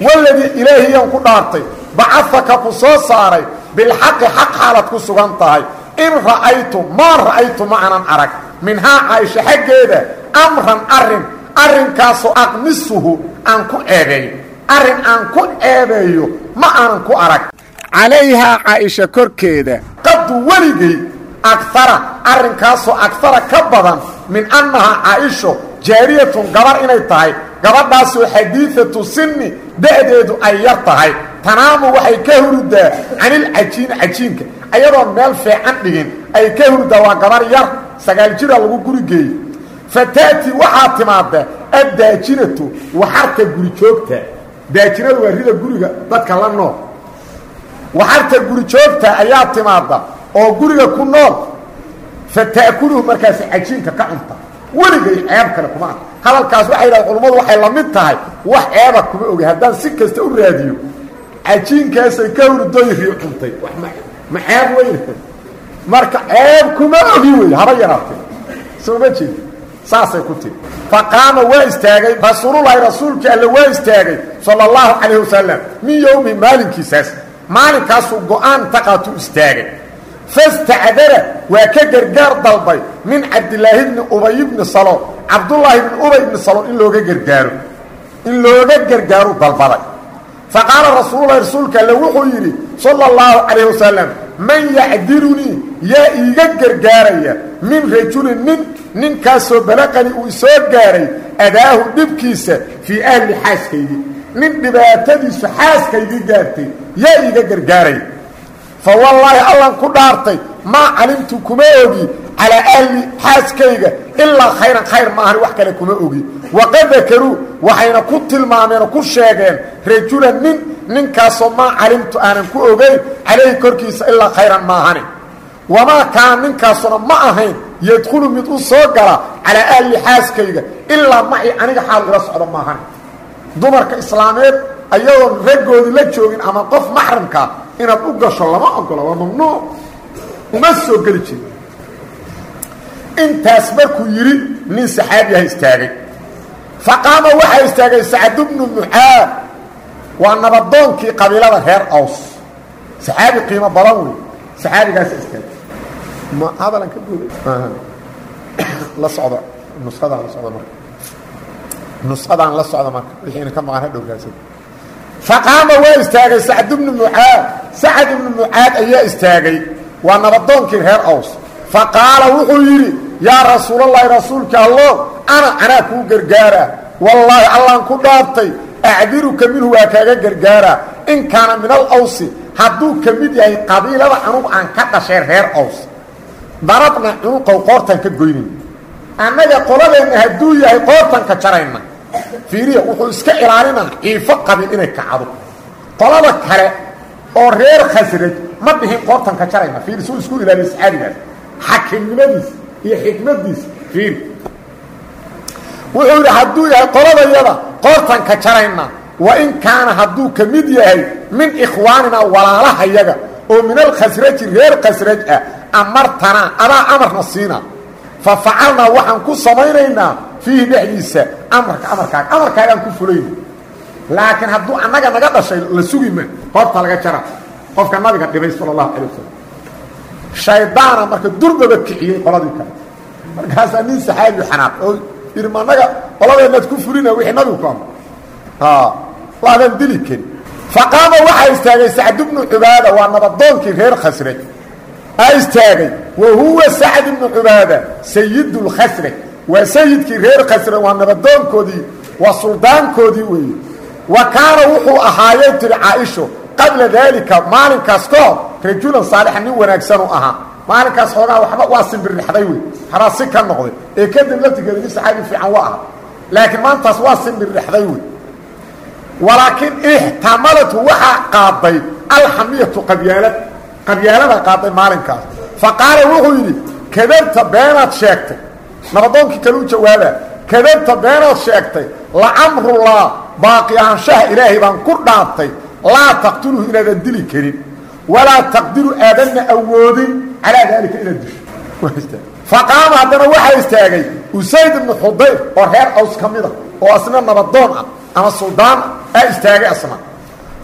Waladii ilaahiyaan ku dhaartay bacafaka ku soo saaray bilxaqi xaq xaalaad ku sugan tahay. In ra'aytu maa ra'aytu ma anan arag. Minhaa caaisha xaggeeda amran arrin arrinkaasoo aqmisuhu aan ku ceebeeyo. Arrin aan ku ceebeeyo ma aanan ku arag calayhaa caaisha korkeeda. Qadu weligay agara arrinkaasoo agara ka badan min annahaa caaisho jaariyatun gabar inay tahay. Gabadhaasoo xadiiatu sinni da'deedu ay yar tahay. Tanaamu waxay ka hurdaa canilcajiini cajiinka. Ayadoon meel fiican dhigin ay ka hurdaa waa gabar yar sagaal jira lagu gurigeeyey fa ta'ti waxaa timaada addaajinatu waxarta guri joogta. Daajinadu waa rida guriga dadka la nool waxarta guri joogta ayaa timaada oo guriga ku nool fa ta'kuluhu markaas cajiinka ka cunta. Weligay ceeb kale kuma ah hadalkaas waxay yidhahdeen culummadu waxay la mid tahay wax ceeba kuma ogi. Haddaan si kasta u raadiyo cajiinkaasay ka hurdoy rii cuntay. Ma ceeb weyn. Marka ceeb kuma ogi wey haba yaraatee. Soo ma jeed. Saasay ku tiri. Faqaama waa istaagay rasuululahi rasuulkii alle waa istaagay sala allahu calayh wasalam min yowmi maalinkiisaas maalinkaasuu go'aan taqaatu istaagay. Fastacdara waa ka gargaar dalbay min cabdilaahi bni ubay bni saloon cabdullaahi bni ubay bni saloon in looga gargaaro in looga gargaaru dalbaday. Faqaala rasuululahi rasuulka alle wuxuu yidhi sala allahu calayh wasalam man yacdirunii yaa iiga gargaaraya min rajulin nin ninkaasoo balaqani uu isoo gaaray adaahu dhibkiisa fii ahli xaaskaygii nin dhibaatadiisu xaaskaygii gaartay yaa iiga gargaaraya fa wallaahi allan ku dhaartay maa calimtu kuma ogi calaa ahli xaaskayga ilaa khayran khayr maahan wax kale kuma ogi. Waqad dakaruu waxayna ku tilmaameen oo ku sheegeen rajulan nin ninkaasoo maa calimtu aanan ku ogayn calayhi korkiisa ilaa khayran maahane wamaa kaana ninkaasuna ma ahayn yadkhulu mid u soo gala calaa ahli xaaskayga ilaa maci aniga xaal ila socdo maahane dumarka islaameed ayadoon raggoodii la joogin ama qof maxramkaa inaad u gasho lama ogola waa mamnuuc. Uma soo geli jiri intaas markuu yidhi nin saxaabiyaha istaagay. Faqaama waxaa istaagay sacd bnu mucaad waa nabadoonkii qabiilada reer aws. Saxaabi qiimo badan wey saxaabigaasa istaagay. Ma hadalan ka guuday <coughs> la socdo. Nusadaan la socdo marka nusadaan la socdo marka wixiina ka maqan ha faqaama waa istaagay sacd bnu mucaad sacd ibnu mucaad ayaa istaagay waa nabadoonkii reer aws faqaala wuxuu yidhi yaa rasuulallaahi rasuulka allo ana anaa kuu gargaaraa wallaahi allaan ku dhaartay acdiruka minhu waa kaaga gargaaraa in kaana min al awsi hadduu ka mid yahay qabiilada cunug aan ka dhashay reer aws darabna cunuqow qoortaan ka goynayna annaga qoladeenna hadduu yahay qoortaan ka jarayna fiiriya wuxuu iska ilaalinaa ciifo qabiil inay kacdo. Qolada kale oo reer khasraj ma dhihin qoortaan ka jarayna. Fiiri suu isku ilaaliya saxaabigaas xakimnimadiis iyo xikmadiis fiiri. Wuxuu hadduu yahay qoladayada qoortaan ka jarayna. Wa in kaana hadduu ka yahay min ikhwaanina walaalahayaga oo min alkhasraji reer khasraj ah amartanaa adaa amarna fa facalnaa waxaan ku samaynaynaa fiihi dhexdiisa amarka amarkaaga amarkaagaan ku fulayna laakiin hadduu annaga naga dhashay la sugi ma qoorta laga jara qofka nabiga dhibay sala allahu calay wasalam shaydaana marka durbaba kiciyey qoladii kale markaasaa nin saxaabi xanaaq oo yidhi ma annaga qoladeennaad ku fulina wixii nabigu ku amr waadan dili karin faqaama waxaa istaagay sacd bnu cubaada waa nabadoonkii reer khasraj aa istaagay. Wa huwa sacd ibnu cubaada sayidu lkhasraj waa sayidkii reer khasraj waa nabadoonkoodii waa suldaankoodii weeye wa kaana wuxuu ahaayay tiri caaisho qabla daalika maalinkaas ka hor rajulan saalixa nin wanaagsan u ahaa. Maalinkaas xoogaa waxba waa simbirrixday wey haraasi ka noqday. Ee kadib laftigeeda nin saxaabi fiican wa aha laakiin maantaas waa simbirrixday wey walaakiin ixtamalatu waxaa qaaday alxamiyatu qabyaalad qabyaalada qaaday maalinkaas. Fa qaala wuxuu yidhi kadabta beenaad sheegtay. Nabadoonkii kale u jawaabaa kadabta beenaad sheegtay lacamrullah baaqi ahaanshaha ilaahay baan ku dhaartay laa taqtuluhu inaadan dili karin walaa taqdiru aadanna awoodin calaa daalika inaad disho faqaama haddana waxaa istaagay usayd ibnu xudayr oo reer aws ka mida oo asna nabadoon ah ama suldaan ah aa istaagay asna.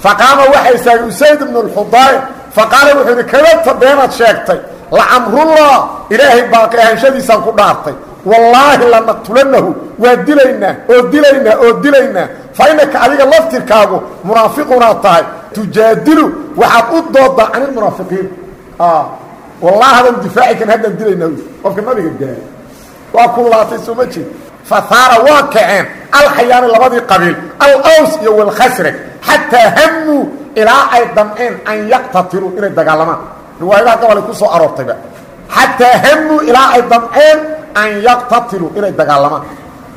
Faqaama waxaa istaagay usayd ibnu xudayr faqaala wuxuu yidhi kadabta beenaad sheegtay. Lacamrullah ilaahay baaqi ahaanshadiisaan ku dhaartay. Wallaahi lanaqtulanahu waa dilaynaa oo dilaynaa oo dilaynaa. Fa innaka adiga laftirkaagu munaafiqunaad tahay. Tujaadilu waxaad u dooddaa can ilmunaafiqiin wallahi hadan difaaci kan haddaan dilaynaa qofka nabiga gaari waa kullaatay soo ma jeed fahaara waa kaceen. Alxayaani labadii qabiil alaws iyo walkhasraj. Xataa hamuu ilaa ay damceen an yaqtatiluu inay dagaalamaan. Riwaayadaha gobolay ku soo aroortayba xataa hamuu ilaa ay damceen an yaqtatiluu inay dagaalamaan.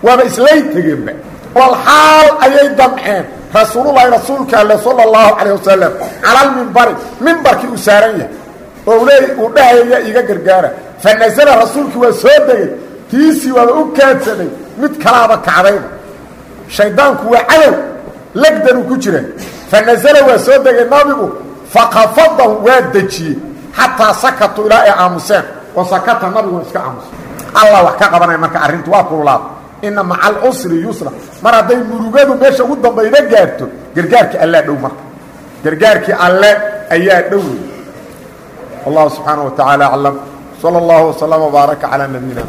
Waaba islay tegeenba walxaal ayay damceen. Rasuululahi rasuulka alle sala اllahu calayh wasalam cala almimbari mimbarkii uu saaran yahay. Oo leey uu dhahaya iga gargaara. Fa nasala rasuulkii waa soo degay. Tiisii waaba u kaadsaday. Mid kalaaba kacdayba shaydaanku waa cadow legdanuu ku jira fanasala waa soo degay nabigu fakafadahum waa dejiyey xataa sakatu ilaa ay aamuseen oo sakata nabiguna iska aamusa alla wax ka qabanaya marka arrintu waa kululaada ina maca alcusri yusra mar hadday murugadu meesha ugu dambayna gaarto gargaarkii allaa dhow marka gargaarkii alle ayaa dhowey wallahu subxaana wa tacaala aclam sala allahu waslama baaraka calaa nabiyina